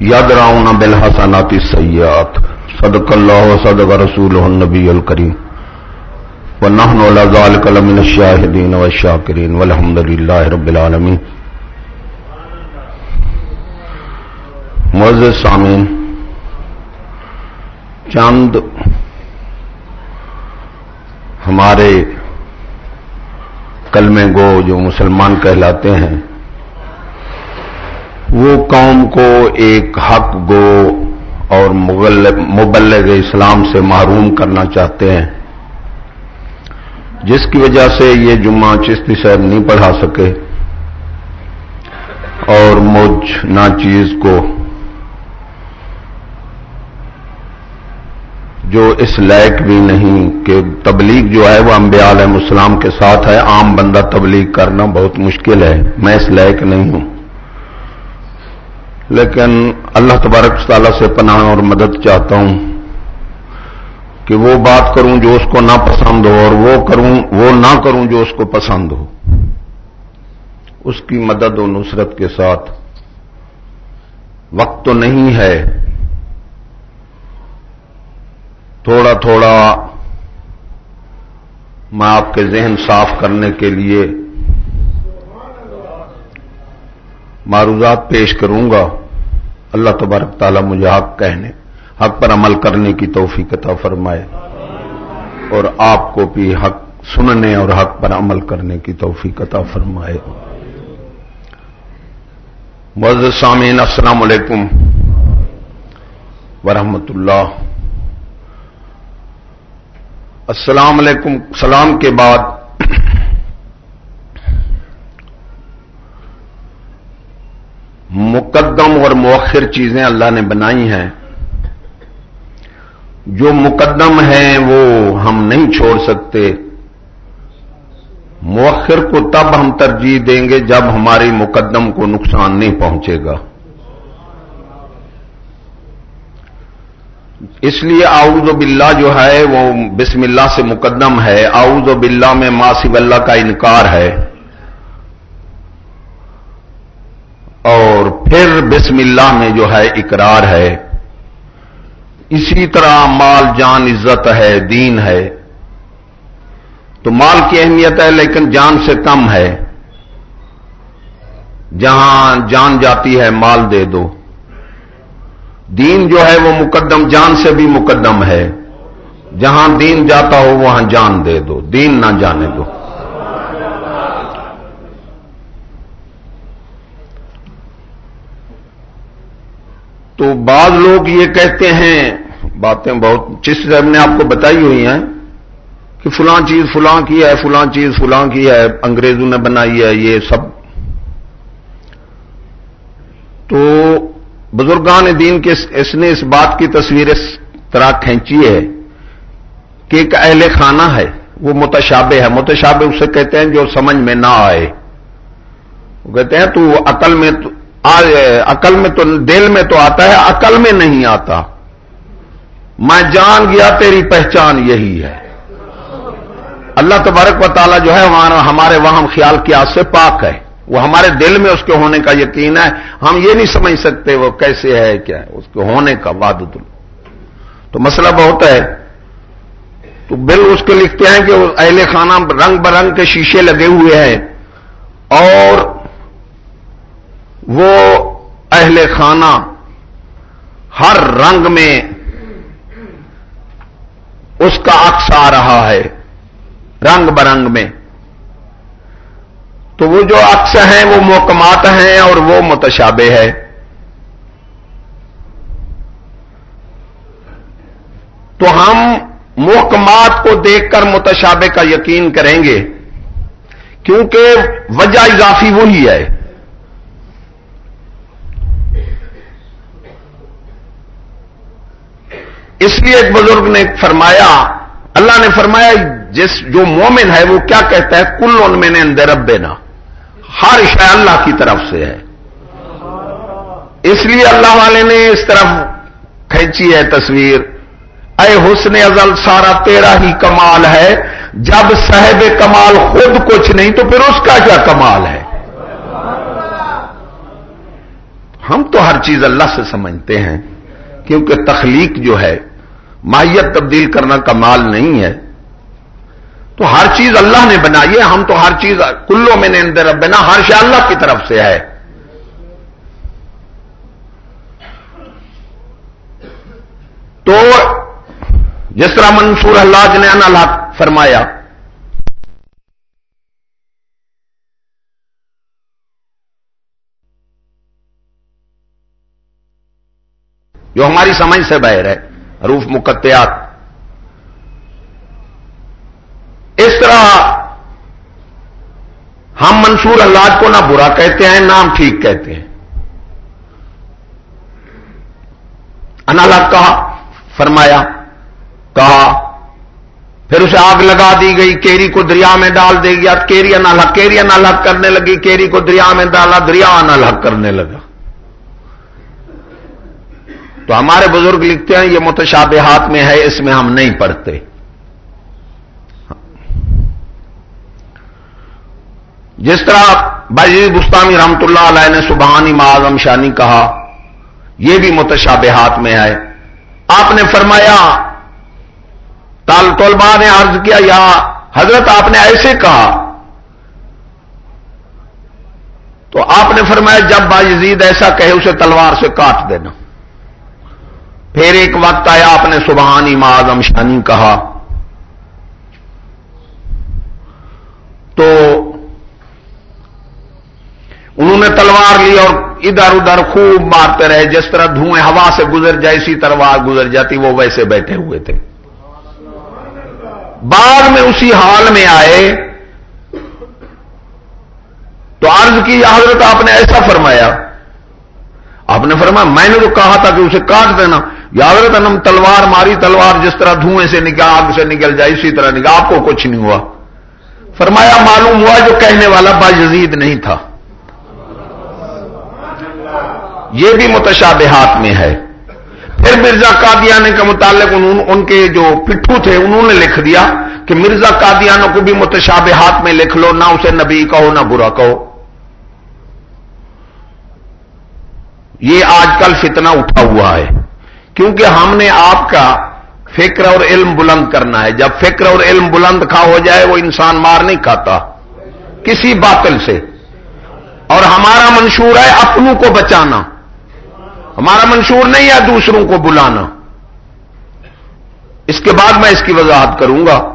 یادراؤن بالحسنات السیئات. صدق اللہ صدق رسوله النبی الكریم ونحن على ذلك لمن الشاهدين والشاكرين والحمد لله رب العالمين معزز سامین چند ہمارے کلمے گو جو مسلمان کہلاتے ہیں وہ قوم کو ایک حق گو اور مبلغ اسلام سے محروم کرنا چاہتے ہیں۔ جس کی وجہ سے یہ جمعہ چشتی صاحب نہیں پڑھا سکے۔ اور مجھ نا چیز کو جو اس لائق بھی نہیں کہ تبلیغ جو ہے وہ انبیاء علیہ السلام کے ساتھ ہے، عام بندہ تبلیغ کرنا بہت مشکل ہے۔ میں اس لائق نہیں ہوں۔ لیکن اللہ تبارک تعالیٰ سے پناہ اور مدد چاہتا ہوں کہ وہ بات کروں جو اس کو نہ پسند ہو اور وہ کروں، وہ نہ کروں جو اس کو پسند ہو۔ اس کی مدد و نصرت کے ساتھ۔ وقت تو نہیں ہے۔ تھوڑا تھوڑا میں آپ کے ذہن صاف کرنے کے لیے معروضات پیش کروں گا۔ اللہ تبارک تعالیٰ مجھے حق کہنے، حق پر عمل کرنے کی توفیق عطا فرمائے۔ اور آپ کو بھی حق سننے اور حق پر عمل کرنے کی توفیق عطا فرمائے۔ مز سامعین، السلام علیکم ورحمۃ اللہ۔ السلام علیکم، سلام کے بعد مقدم اور مؤخر چیزیں اللہ نے بنائی ہیں۔ جو مقدم ہیں وہ ہم نہیں چھوڑ سکتے۔ مؤخر کو تب ہم ترجیح دیں گے جب ہماری مقدم کو نقصان نہیں پہنچے گا۔ اس لیے آؤز باللہ جو ہے وہ بسم اللہ سے مقدم ہے۔ آؤز باللہ میں ماسب اللہ کا انکار ہے۔ اور پھر بسم اللہ میں جو ہے اقرار ہے، اسی طرح مال، جان، عزت ہے، دین ہے۔ تو مال کی اہمیت ہے، لیکن جان سے کم ہے۔ جہاں جان جاتی ہے، مال دے دو۔ دین جو ہے، وہ مقدم جان سے بھی مقدم ہے۔ جہاں دین جاتا ہو، وہاں جان دے دو۔ دین نہ جانے دو۔ تو بعض لوگ یہ کہتے ہیں، باتیں بہت چس صاحب نے آپ کو بتائی ہوئی ہیں، کہ فلاں چیز فلاں کی ہے، فلاں چیز فلاں کی ہے، انگریزوں نے بنائی ہے، یہ سب۔ تو بزرگان دین کے اس نے اس بات کی تصویر اس طرح کھینچی ہے کہ ایک اہل خانہ ہے، وہ متشابہ ہے۔ متشابہ اسے کہتے ہیں جو سمجھ میں نہ آئے۔ وہ کہتے ہیں، تو عقل میں عقل میں تو دل میں تو آتا ہے، عقل میں نہیں آتا۔ میں جان گیا، تیری پہچان یہی ہے۔ اللہ تبارک و تعالیٰ جو ہے ہمارے وہاں خیال کی آج سے پاک ہے۔ وہ ہمارے دل میں اس کے ہونے کا یقین ہے۔ ہم یہ نہیں سمجھ سکتے وہ کیسے ہے، کیا ہے۔ اس کے ہونے کا واد تو مسئلہ بہت ہے۔ تو بل اس کے لکھتے ہیں کہ اہل خانہ رنگ برنگ کے شیشے لگے ہوئے ہیں اور وہ اہل خانہ ہر رنگ میں اس کا عکس آ رہا ہے، رنگ برنگ میں۔ تو وہ جو عکس ہیں، وہ محکمات ہیں اور وہ متشابہ ہے تو ہم محکمات کو دیکھ کر متشابہ کا یقین کریں گے، کیونکہ وجہ اضافی وہی ہے۔ اس لیے ایک بزرگ نے فرمایا، اللہ نے فرمایا، جس جو مومن ہے وہ کیا کہتا ہے؟ کل ان میں نے اندر رب ہر شہ اللہ کی طرف سے ہے۔ اس لیے اللہ والے نے اس طرف کھینچی ہے تصویر۔ اے حسن ازل، سارا تیرا ہی کمال ہے۔ جب صاحب کمال خود کچھ نہیں، تو پھر اس کا کیا کمال ہے؟ ہم تو ہر چیز اللہ سے سمجھتے ہیں۔ کیونکہ تخلیق جو ہے، ماہیت تبدیل کرنا کمال نہیں ہے۔ تو ہر چیز اللہ نے بنائی ہے، ہم تو ہر چیز کلو میں نے اندر بنا، ہر شاء اللہ کی طرف سے ہے۔ تو جس طرح منصور اللہ نے انالات فرمایا جو ہماری سمجھ سے بہر ہے روف مقتیات اس طرح ہم منصور اللہ کو نہ برا کہتے ہیں، نہ ہم ٹھیک کہتے ہیں۔ انالات کہا، فرمایا، کہا، پھر اسے آگ لگا دی گئی، کیری کو دریا میں ڈال دے گیا کیری انالحق کیری انالحق کرنے لگی، کیری کو دریا میں ڈالا، دریا انالحق کرنے لگا۔ تو ہمارے بزرگ لکھتے ہیں، یہ متشابہات میں ہے، اس میں ہم نہیں پڑھتے۔ جس طرح بائی گستامی جی رحمت اللہ علیہ نے سبحانی معظم شانی کہا، یہ بھی متشابہات میں ہے۔ آپ نے فرمایا تال طلبا نے عرض کیا، یا حضرت آپ نے ایسے کہا۔ تو آپ نے فرمایا، جب با یزید ایسا کہے، اسے تلوار سے کاٹ دینا۔ پھر ایک وقت آیا آپ نے سبحانی معظم شانی کہا۔ تو انہوں نے تلوار لی اور ادھر ادھر خوب مارتے رہے۔ جس طرح دھوئیں ہوا سے گزر جائے، اسی تلوار گزر جاتی، وہ ویسے بیٹھے ہوئے تھے۔ بعد میں اسی حال میں آئے۔ تو عرض کی حضرت آپ نے ایسا فرمایا؟ آپ نے فرمایا، میں نے جو کہا تھا کہ اسے کاٹ دینا۔ یادرت انم تلوار ماری تلوار جس طرح دھوئیں سے نکل آگ سے نکل جائے، اسی طرح نکل آپ کو کچھ نہیں ہوا۔ فرمایا، معلوم ہوا جو کہنے والا با یزید نہیں تھا۔ یہ بھی متشابہات میں ہے۔ پھر مرزا قادیانی کے متعلق ان کے جو پٹھو تھے، انہوں نے لکھ دیا کہ مرزا قادیانوں کو بھی متشابہات میں لکھ لو، نہ اسے نبی کہو، نہ برا کہو۔ یہ آج کل فتنہ اٹھا ہوا ہے۔ کیونکہ ہم نے آپ کا فکر اور علم بلند کرنا ہے۔ جب فکر اور علم بلند کھا ہو جائے، وہ انسان مار نہیں کھاتا۔ کسی باطل سے۔ اور ہمارا منشور ہے اپنوں کو بچانا۔ ہمارا منشور نہیں ہے دوسروں کو بلانا۔ اس کے بعد میں اس کی وضاحت کروں گا۔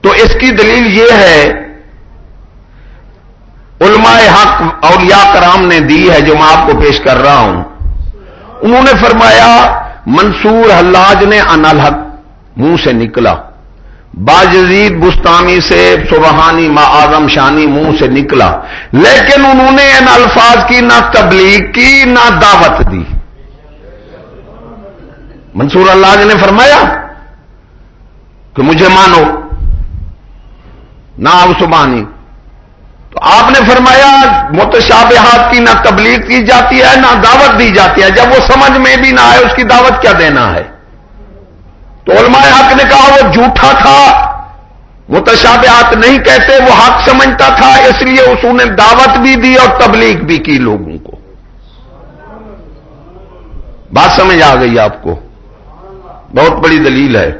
تو اس کی دلیل یہ ہے، علماء حق اور یا کرام نے دی ہے جو میں آپ کو پیش کر رہا ہوں۔ انہوں نے فرمایا، منصور حلاج نے انالحق منہ سے نکلا۔ باجزید بستانی سے سبحانی ما آزم شانی منہ سے نکلا۔ لیکن انہوں نے ان الفاظ کی نہ تبلیغ کی، نہ دعوت دی۔ منصور اللہ نے فرمایا کہ مجھے مانو، نہ سبحانی۔ تو آپ نے فرمایا متشابہات کی نہ تبلیغ کی جاتی ہے، نہ دعوت دی جاتی ہے۔ جب وہ سمجھ میں بھی نہ آئے، اس کی دعوت کیا دینا ہے؟ تو علماء حق نے کہا وہ جھوٹا تھا متشابہات نہیں کہتے، وہ حق سمجھتا تھا، اس لیے اس نے دعوت بھی دی اور تبلیغ بھی کی لوگوں کو۔ بات سمجھ آ گئی آپ کو؟ بہت بڑی دلیل ہے۔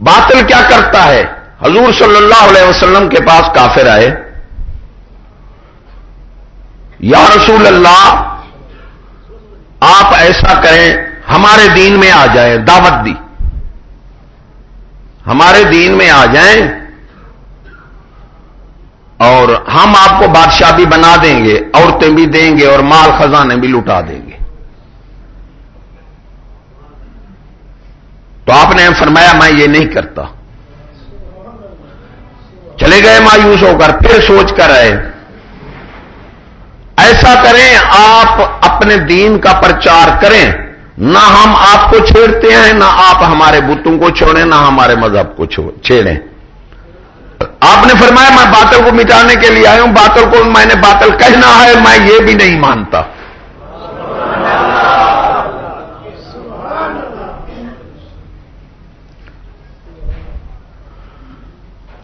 باطل کیا کرتا ہے؟ حضور صلی اللہ علیہ وسلم کے پاس کافر آئے۔ یا رسول اللہ، آپ ایسا کریں، ہمارے دین میں آ جائیں، دعوت دی۔ ہمارے دین میں آ جائیں۔ اور ہم آپ کو بادشاہ بھی بنا دیں گے، عورتیں بھی دیں گے اور مال خزانے بھی لٹا دیں گے۔ تو آپ نے فرمایا، میں یہ نہیں کرتا۔ چلے گئے مایوس ہو کر، پھر سوچ کر آئے ایسا کریں، آپ اپنے دین کا پرچار کریں۔ نہ ہم آپ کو چھیڑتے ہیں، نہ آپ ہمارے بتوں کو چھوڑیں، نہ ہمارے مذہب کو چھیڑیں۔ آپ نے فرمایا، میں باطل کو مٹانے کے لیے آیا ہوں، باطل کو میں نے باطل کہنا ہے، میں یہ بھی نہیں مانتا۔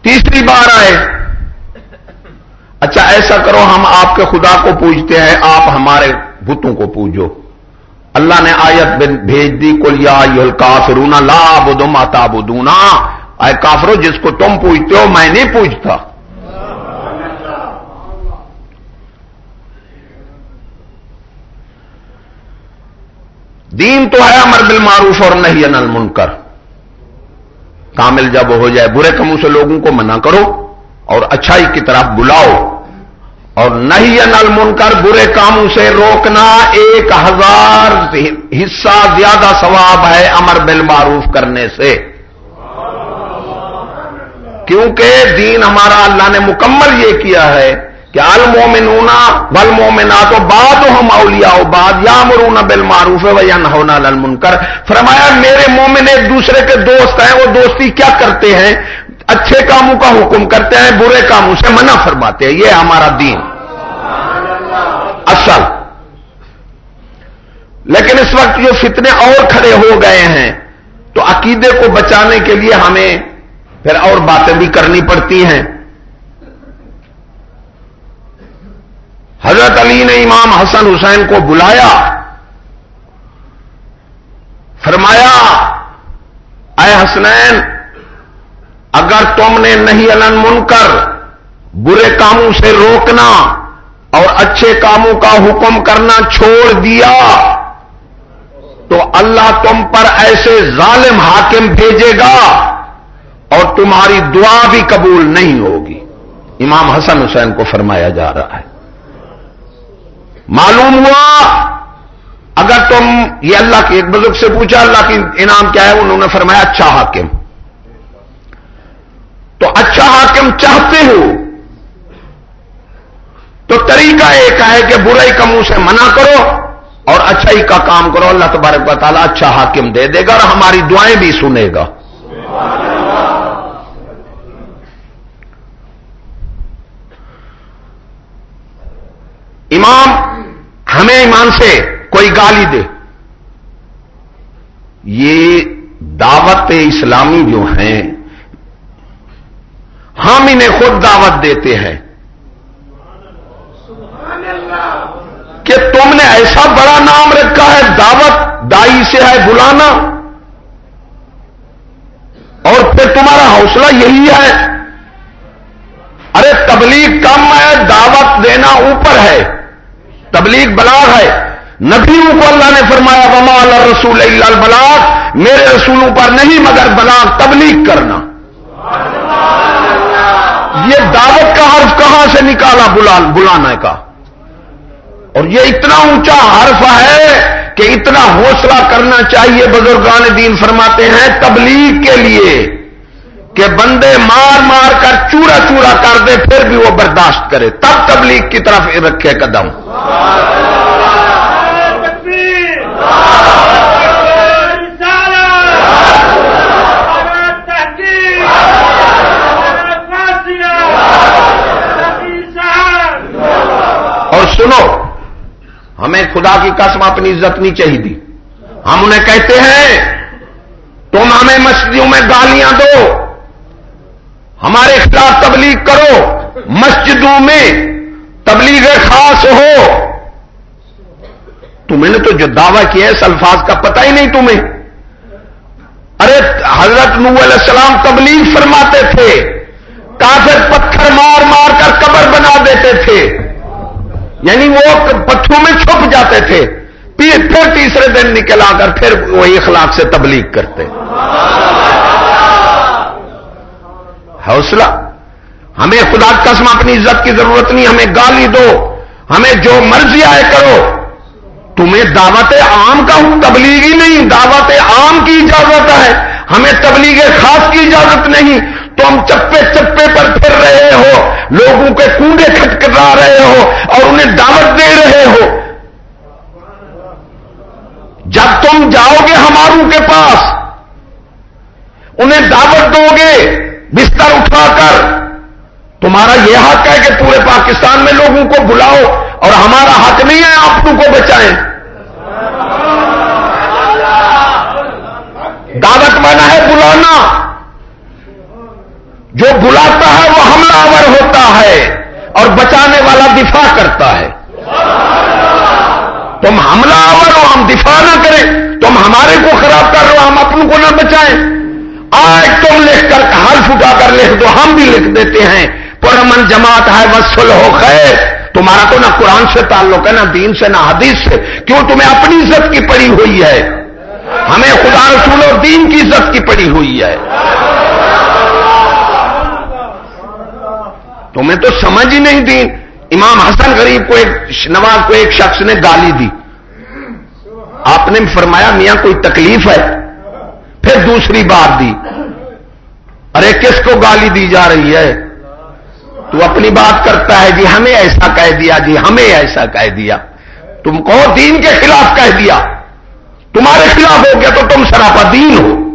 تیسری بار آئے۔ اچھا ایسا کرو، ہم آپ کے خدا کو پوجتے ہیں، آپ ہمارے بتوں کو پوجو۔ اللہ نے آیت بھیج دی کل یا کافرونا لا بدو ماتا بدونا اے کافرو، جس کو تم پوجتے ہو، میں نہیں پوجتا۔ دین تو ہے امر بالمعروف اور نہیں انل منکر کامل جب ہو جائے، برے کموں سے لوگوں کو منع کرو اور اچھائی کی طرف بلاؤ اور نہیں من کر برے کاموں سے روکنا ایک ہزار حصہ زیادہ ثواب ہے امر بالمعروف کرنے سے۔ کیونکہ دین ہمارا اللہ نے مکمل یہ کیا ہے۔ کہ المومنونا بل مومنا تو اولیاء بعد یا مرون بل معروف ہے یا فرمایا، میرے مومن ایک دوسرے کے دوست ہیں، وہ دوستی کیا کرتے ہیں؟ اچھے کاموں کا حکم کرتے ہیں، برے کاموں سے منع فرماتے ہیں۔ یہ ہمارا دین۔ اصل۔ لیکن اس وقت جو فتنے اور کھڑے ہو گئے ہیں، تو عقیدے کو بچانے کے لیے ہمیں پھر اور باتیں بھی کرنی پڑتی ہیں۔ حضرت علی نے امام حسن حسین کو بلایا، فرمایا، اے حسنین، اگر تم نے نہیں الن من کر برے کاموں سے روکنا اور اچھے کاموں کا حکم کرنا چھوڑ دیا، تو اللہ تم پر ایسے ظالم حاکم بھیجے گا اور تمہاری دعا بھی قبول نہیں ہوگی۔ امام حسن حسین کو فرمایا جا رہا ہے۔ معلوم ہوا؟ اگر تم یہ اللہ کے ایک بزرگ سے پوچھا، اللہ کی انعام کیا ہے؟ انہوں نے فرمایا اچھا حاکم۔ تو اچھا حاکم چاہتے ہو؟ تو طریقہ ایک ہے کہ برائی کا منہ سے منع کرو اور اچھائی کا کام کرو۔ اللہ تبارک و تعالیٰ اچھا حاکم دے دے گا اور ہماری دعائیں بھی سنے گا۔ امام ہمیں ایمان سے کوئی گالی دے۔ یہ دعوت اسلامی جو ہیں، ہم انہیں خود دعوت دیتے ہیں۔ کہ تم نے ایسا بڑا نام رکھا ہے، دعوت دائی سے ہے بلانا۔ اور پھر تمہارا حوصلہ یہی ہے۔ ارے، تبلیغ کم ہے، دعوت دینا اوپر ہے۔ تبلیغ بلاغ ہے۔ نبیوں کو اللہ نے فرمایا، وما اللہ رسول اللہ بلاغ میرے رسولوں پر نہیں، مگر بلاغ، تبلیغ کرنا۔ یہ دعوت کا حرف کہاں سے نکالا؟ بلانے کا۔ اور یہ اتنا اونچا حرف ہے کہ اتنا حوصلہ کرنا چاہیے۔ بزرگان دین فرماتے ہیں، تبلیغ کے لیے۔ کہ بندے مار مار کر چورا چورا کر دے، پھر بھی وہ برداشت کرے۔ تب تبلیغ کی طرف رکھے قدم۔ اور سنو، ہمیں خدا کی قسم اپنی عزت نہیں چاہیے دی۔ ہم انہیں کہتے ہیں، تم ہمیں مسجدوں میں گالیاں دو۔ ہمارے خلاف تبلیغ کرو، مسجدوں میں تبلیغ خاص ہو۔ تمہیں نے تو جو دعویٰ کیا ہے، اس الفاظ کا پتہ ہی نہیں تمہیں۔ ارے، حضرت نو علیہ السلام تبلیغ فرماتے تھے، کافر پتھر مار مار کر قبر بنا دیتے تھے۔ یعنی وہ پتھروں میں چھپ جاتے تھے۔ پھر تیسرے دن نکل آ کر پھر وہی اخلاق سے تبلیغ کرتے۔ حوصلہ۔ ہمیں خدا قسم اپنی عزت کی ضرورت نہیں، ہمیں گالی دو، ہمیں جو مرضی آئے کرو۔ تمہیں دعوت عام کا ہوں تبلیغی نہیں، دعوت عام کی اجازت ہے۔ ہمیں تبلیغ خاص کی اجازت نہیں۔ تم چپے چپے پر پھر رہے ہو، لوگوں کے کنڈے کھٹکھٹا رہے ہو اور انہیں دعوت دے رہے ہو۔ جب تم جاؤ گے ہماروں کے پاس، انہیں دعوت دو گے۔ بستر اٹھا کر، تمہارا یہ حق ہے کہ پورے پاکستان میں لوگوں کو بلاؤ اور ہمارا حق نہیں ہے آپ کو بچائیں۔ دعوت مانا ہے بلانا۔ جو بلاتا ہے وہ حملہ آور ہوتا ہے اور بچانے والا دفاع کرتا ہے۔ تم حملہ آور ہو، ہم دفاع نہ کریں۔ تم ہمارے کو خراب کر رہے ہو، ہم اپن کو نہ بچائیں۔ آج تم لکھ کر حلف اٹھا کر لکھ دو، ہم بھی لکھ دیتے ہیں۔ پرمن جماعت ہے وسل ہو خیر۔ تمہارا تو نہ قرآن سے تعلق ہے، نہ دین سے، نہ حدیث سے۔ کیوں تمہیں اپنی عزت کی پڑی ہوئی ہے؟ ہمیں خدا رسول اور دین کی عزت کی پڑی ہوئی ہے۔ تمہیں تو سمجھ ہی نہیں دین۔ امام حسن غریب کو ایک نواز کو ایک شخص نے گالی دی۔ آپ نے فرمایا، میاں کوئی تکلیف ہے؟ پھر دوسری بات دی۔ ارے، کس کو گالی دی جا رہی ہے؟ تو اپنی بات کرتا ہے جی ہمیں ایسا کہہ دیا جی ہمیں ایسا کہہ دیا۔ تم کو دین کے خلاف کہہ دیا۔ تمہارے خلاف ہو گیا تو تم سراپا دین ہو۔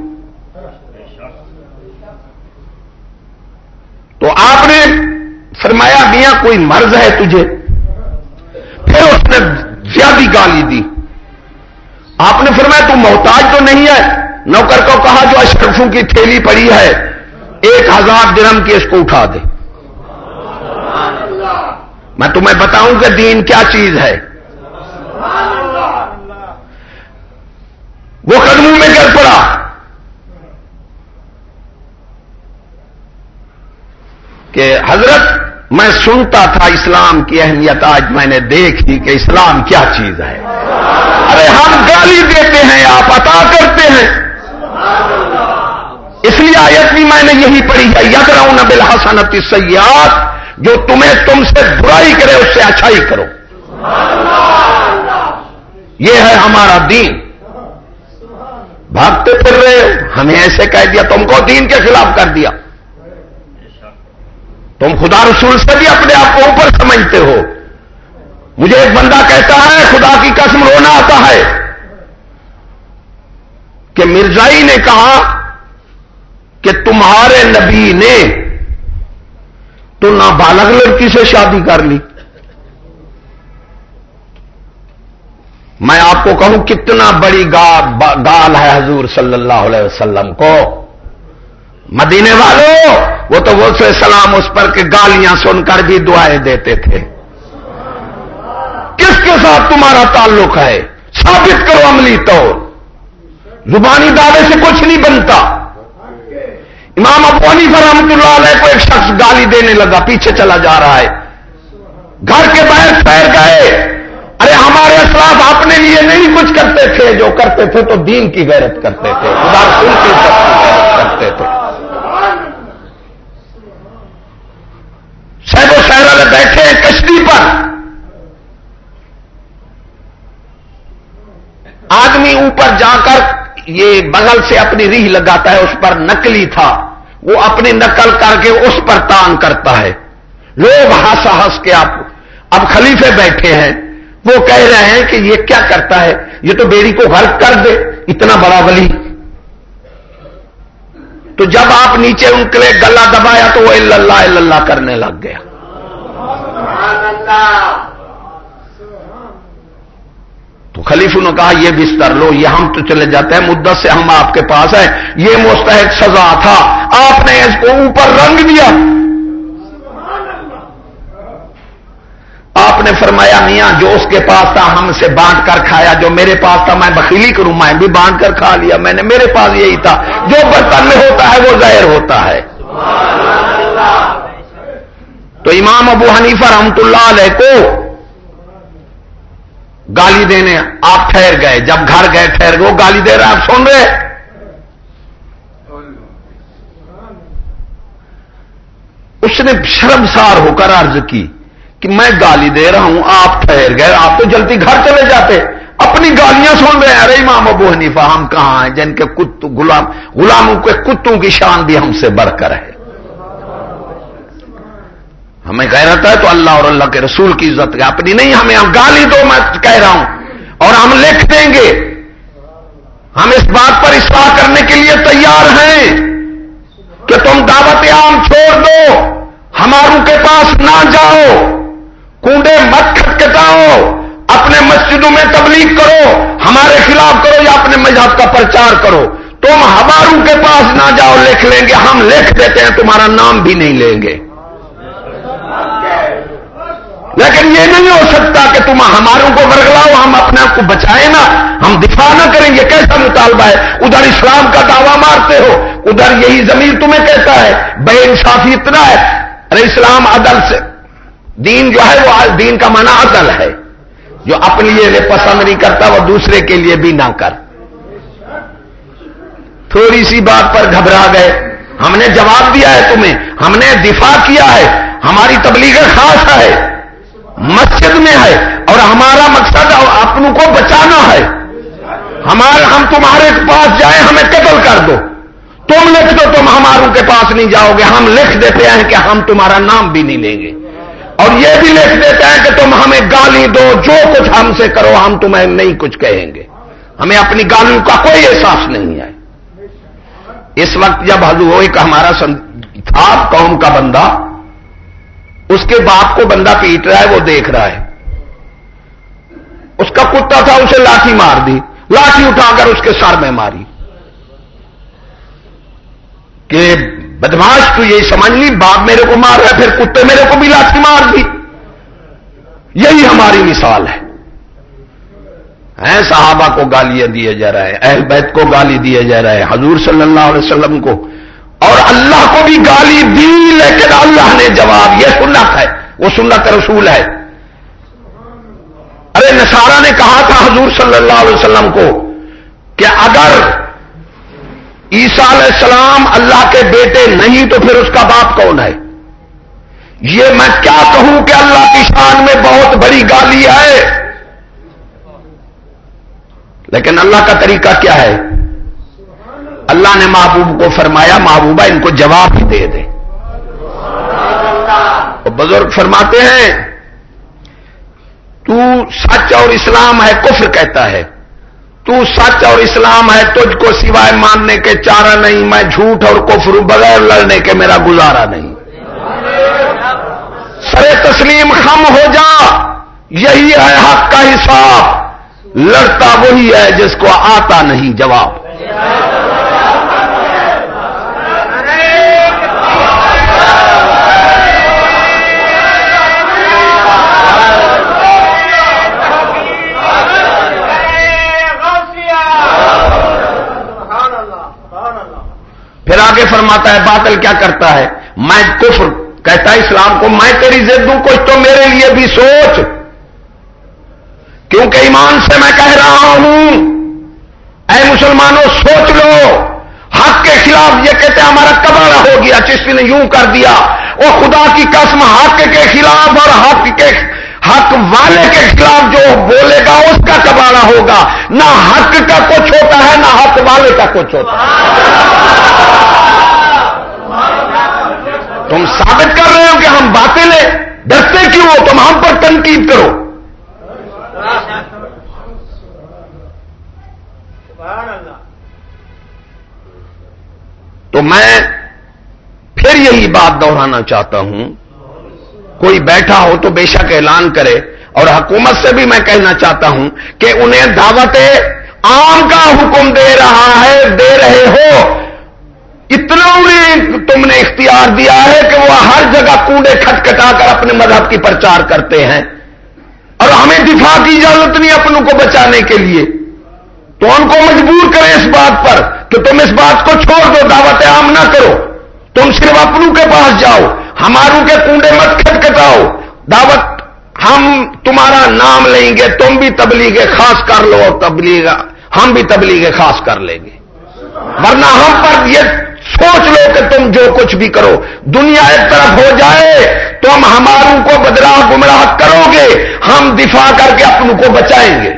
تو آپ نے فرمایا، میاں، کوئی مرض ہے تجھے؟ پھر اس نے زیادہ گالی دی۔ آپ نے فرمایا، تو محتاج تو نہیں ہے؟ نوکر کو کہا جو اشرفوں کی تھیلی پڑی ہے، ایک ہزار درم کی اس کو اٹھا دے۔ میں تمہیں بتاؤں کہ دین کیا چیز ہے۔ وہ قدموں میں گر پڑا۔ کہ حضرت، میں سنتا تھا اسلام کی اہمیت، آج میں نے دیکھی کہ اسلام کیا چیز ہے۔ ارے ہم گالی دیتے ہیں، آپ عطا کرتے ہیں۔ اس لیے آیت بھی میں نے یہی پڑھی ہے ید رہا بالحسنتی سیاحت جو تمہیں تم سے برائی کرے، اس سے اچھائی کرو۔ یہ ہے ہمارا دین۔ بھاگتے پھر رہے ہمیں ایسے کہہ دیا، تم کو دین کے خلاف کر دیا۔ تم خدا رسول سے بھی اپنے آپ کو اوپر سمجھتے ہو۔ مجھے ایک بندہ کہتا ہے، خدا کی قسم رونا آتا ہے۔ کہ مرزائی نے کہا کہ تمہارے نبی نے تو نابالغ لڑکی سے شادی کر لی۔ میں آپ کو کہوں کتنا بڑی گال ہے حضور صلی اللہ علیہ وسلم کو۔ مدینے والوں وہ تو وہ سے سلام اس پر کہ گالیاں سن کر بھی دعائیں دیتے تھے۔ کس کے ساتھ تمہارا تعلق ہے؟ ثابت کرو عملی طور۔ زبانی دعوے سے کچھ نہیں بنتا۔ امام ابو حنیفہ رحمت اللہ علیہ کو ایک شخص گالی دینے لگا، پیچھے چلا جا رہا ہے۔ گھر کے باہر پھیر گئے۔ ارے ہمارے اسلاف اپنے لیے نہیں کچھ کرتے تھے، جو کرتے تھے تو دین کی غیرت کرتے تھے۔ خدا رسول کی غیرت کرتے تھے۔ شہر و شہر والے بیٹھے ہیں کشتی پر۔ آدمی اوپر جا کر یہ بغل سے اپنی ریح لگاتا ہے، اس پر نکلی تھا۔ وہ اپنی نقل کر کے اس پر تان کرتا ہے۔ لوگ ہنس ہنس کے آپ اب خلیفے بیٹھے ہیں۔ وہ کہہ رہے ہیں کہ یہ کیا کرتا ہے؟ یہ تو بیڑی کو غرق کر دے، اتنا بڑا ولی۔ تو جب آپ نیچے ان کے لیے گلا دبایا تو وہ اللہ اللہ کرنے لگ گیا۔ تو خلیفوں نے کہا، یہ بستر لو، یہ ہم تو چلے جاتے ہیں، مدت سے ہم آپ کے پاس ہیں، یہ مستحق سزا تھا، آپ نے اس کو اوپر رنگ دیا۔ آپ نے فرمایا، میاں، جو اس کے پاس تھا، ہم سے بانٹ کر کھایا، جو میرے پاس تھا، میں بخیلی کروں، میں بھی بانٹ کر کھا لیا، میں نے میرے پاس یہی تھا۔ جو برتن میں ہوتا ہے، وہ ظاہر ہوتا ہے۔ تو امام ابو حنیفہ رحمت اللہ علیہ کو گالی دینے، آپ ٹھہر گئے، جب گھر گئے ٹھہر گئے، وہ گالی دے رہے آپ سن رہے اس نے شرمسار ہو کر عرض کی کہ میں گالی دے رہا ہوں، آپ ٹھہر گئے، آپ تو جلدی گھر چلے جاتے، اپنی گالیاں سن رہے ہیں۔ ارے امام ابو حنیفہ، ہم کہاں ہیں؟ جن کے کت غلام، غلاموں کے کتوں کی شان بھی ہم سے بڑھ کر ہے۔ ہمیں غیرت ہے تو اللہ اور اللہ کے رسول کی عزت ہے اپنی نہیں، ہمیں ہم گالی دو، میں کہہ رہا ہوں۔ اور ہم لکھ دیں گے۔ ہم اس بات پر اصلاح کرنے کے لیے تیار ہیں کہ تم دعوت عام چھوڑ دو، ہماروں کے پاس نہ جاؤ کنڈے مت کھٹکھٹاؤ، اپنے مسجدوں میں تبلیغ کرو، ہمارے خلاف کرو یا اپنے مذہب کا پرچار کرو۔ تم ہماروں کے پاس نہ جاؤ، لکھ لیں گے۔ ہم لکھ دیتے ہیں، تمہارا نام بھی نہیں لیں گے۔ لیکن یہ نہیں ہو سکتا کہ تم ہماروں کو ورگلاؤ، ہم اپنے آپ کو بچائیں نا ہم دفاع نہ کریں، یہ کیسا مطالبہ ہے؟ ادھر اسلام کا دعویٰ مارتے ہو، ادھر یہی زمین تمہیں کہتا ہے۔ بے انصافی اتنا ہے۔ ارے اسلام عدل سے۔ دین جو ہے، وہ دین کا معنی عدل ہے۔ جو اپنے لیے پسند نہیں کرتا، وہ دوسرے کے لیے بھی نہ کر۔ تھوڑی سی بات پر گھبرا گئے۔ ہم نے جواب دیا ہے تمہیں۔ ہم نے دفاع کیا ہے۔ ہماری تبلیغ خاص ہے۔ مسجد میں ہے اور ہمارا مقصد اپنوں کو بچانا ہے۔ ہمارے ہم تمہارے پاس جائیں، ہمیں قتل کر دو۔ تم لکھ دو، تم ہماروں کے پاس نہیں جاؤ گے۔ ہم لکھ دیتے ہیں کہ ہم تمہارا نام بھی نہیں لیں گے۔ اور یہ بھی لکھ دیتے ہیں کہ تم ہمیں گالی دو، جو کچھ ہم سے کرو، ہم تمہیں نہیں کچھ کہیں گے۔ ہمیں اپنی گالیوں کا کوئی احساس نہیں ہے۔ اس وقت جب حضور ایک ہمارا تھا، قوم کا بندہ۔ اس کے باپ کو بندہ پیٹ رہا ہے، وہ دیکھ رہا ہے۔ اس کا کتا تھا، اسے لاٹھی مار دی۔ لاٹھی اٹھا کر اس کے سر میں ماری۔ کہ بدماش، تو یہی سمجھ لی، باپ میرے کو مار رہا ہے، پھر کتے میرے کو بھی لاٹھی مار دی۔ یہی ہماری مثال ہے۔ صحابہ کو گالیاں دیے جا رہا ہے اہل بیت کو گالی دیے جا رہا ہے حضور صلی اللہ علیہ وسلم کو اور اللہ کو بھی گالی دی، لیکن اللہ نے جواب، یہ سنت ہے، وہ سنت رسول ہے۔ ارے نسارا نے کہا تھا حضور صلی اللہ علیہ وسلم کو کہ اگر عیسیٰ علیہ السلام اللہ کے بیٹے نہیں، تو پھر اس کا باپ کون ہے؟ یہ میں کیا کہوں کہ اللہ کی شان میں بہت بڑی گالی ہے۔ لیکن اللہ کا طریقہ کیا ہے؟ اللہ نے محبوب کو فرمایا، محبوبہ ان کو جواب ہی دے دے۔ بزرگ فرماتے ہیں، تو سچ اور اسلام ہے، کفر کہتا ہے۔ تو سچ اور اسلام ہے، تجھ کو سوائے ماننے کے چارہ نہیں، میں جھوٹ اور کفر بغیر لڑنے کے میرا گزارا نہیں۔ سر تسلیم خم ہو جا، یہی ہے حق کا حساب۔ لڑتا وہی ہے جس کو آتا نہیں جواب۔ پھر آگے فرماتا ہے، باطل کیا کرتا ہے؟ میں کفر کہتا ہے اسلام کو، میں تیری ضد دوں کچھ تو میرے لیے بھی سوچ۔ کیونکہ ایمان سے میں کہہ رہا ہوں۔ اے مسلمانوں، سوچ لو۔ حق کے خلاف یہ کہتے ہیں، ہمارا کباڑا ہو گیا جس نے یوں کر دیا۔ وہ خدا کی قسم، حق کے خلاف اور حق کے حق والے کے خلاف جو بولے گا، اس کا کباڑا ہوگا۔ نہ حق کا کچھ ہوتا ہے، نہ حق والے کا کچھ ہوتا ہے۔ تم ثابت کر رہے ہو کہ ہم باتیں لیں ڈرتے کیوں ہو؟ تم ہم پر تنقید کرو۔ تو میں پھر یہی بات دہرانا چاہتا ہوں۔ کوئی بیٹھا ہو تو بے شک اعلان کرے اور حکومت سے بھی میں کہنا چاہتا ہوں کہ انہیں دعوت عام کا حکم دے رہا ہے، دے رہے ہو۔ اتنا انہیں تم نے اختیار دیا ہے کہ وہ ہر جگہ کوڑے کھٹکھٹا کر اپنے مذہب کی پرچار کرتے ہیں۔ اور ہمیں دفاع کی اجازت نہیں اپنوں کو بچانے کے لیے۔ تو ان کو مجبور کریں اس بات پر کہ تم اس بات کو چھوڑ دو، دعوت عام نہ کرو۔ تم صرف اپنوں کے پاس جاؤ۔ ہماروں کے کنڈے مت کھٹ کٹاؤ دعوت، ہم تمہارا نام لیں گے، تم بھی تبلیغ خاص کر لو تبلیغ، ہم بھی تبلیغ خاص کر لیں گے۔ ورنہ ہم پر یہ سوچ لو کہ تم جو کچھ بھی کرو، دنیا ایک طرف ہو جائے تم ہماروں کو بدراہ گمراہ کرو گے، ہم دفاع کر کے اپنوں کو بچائیں گے۔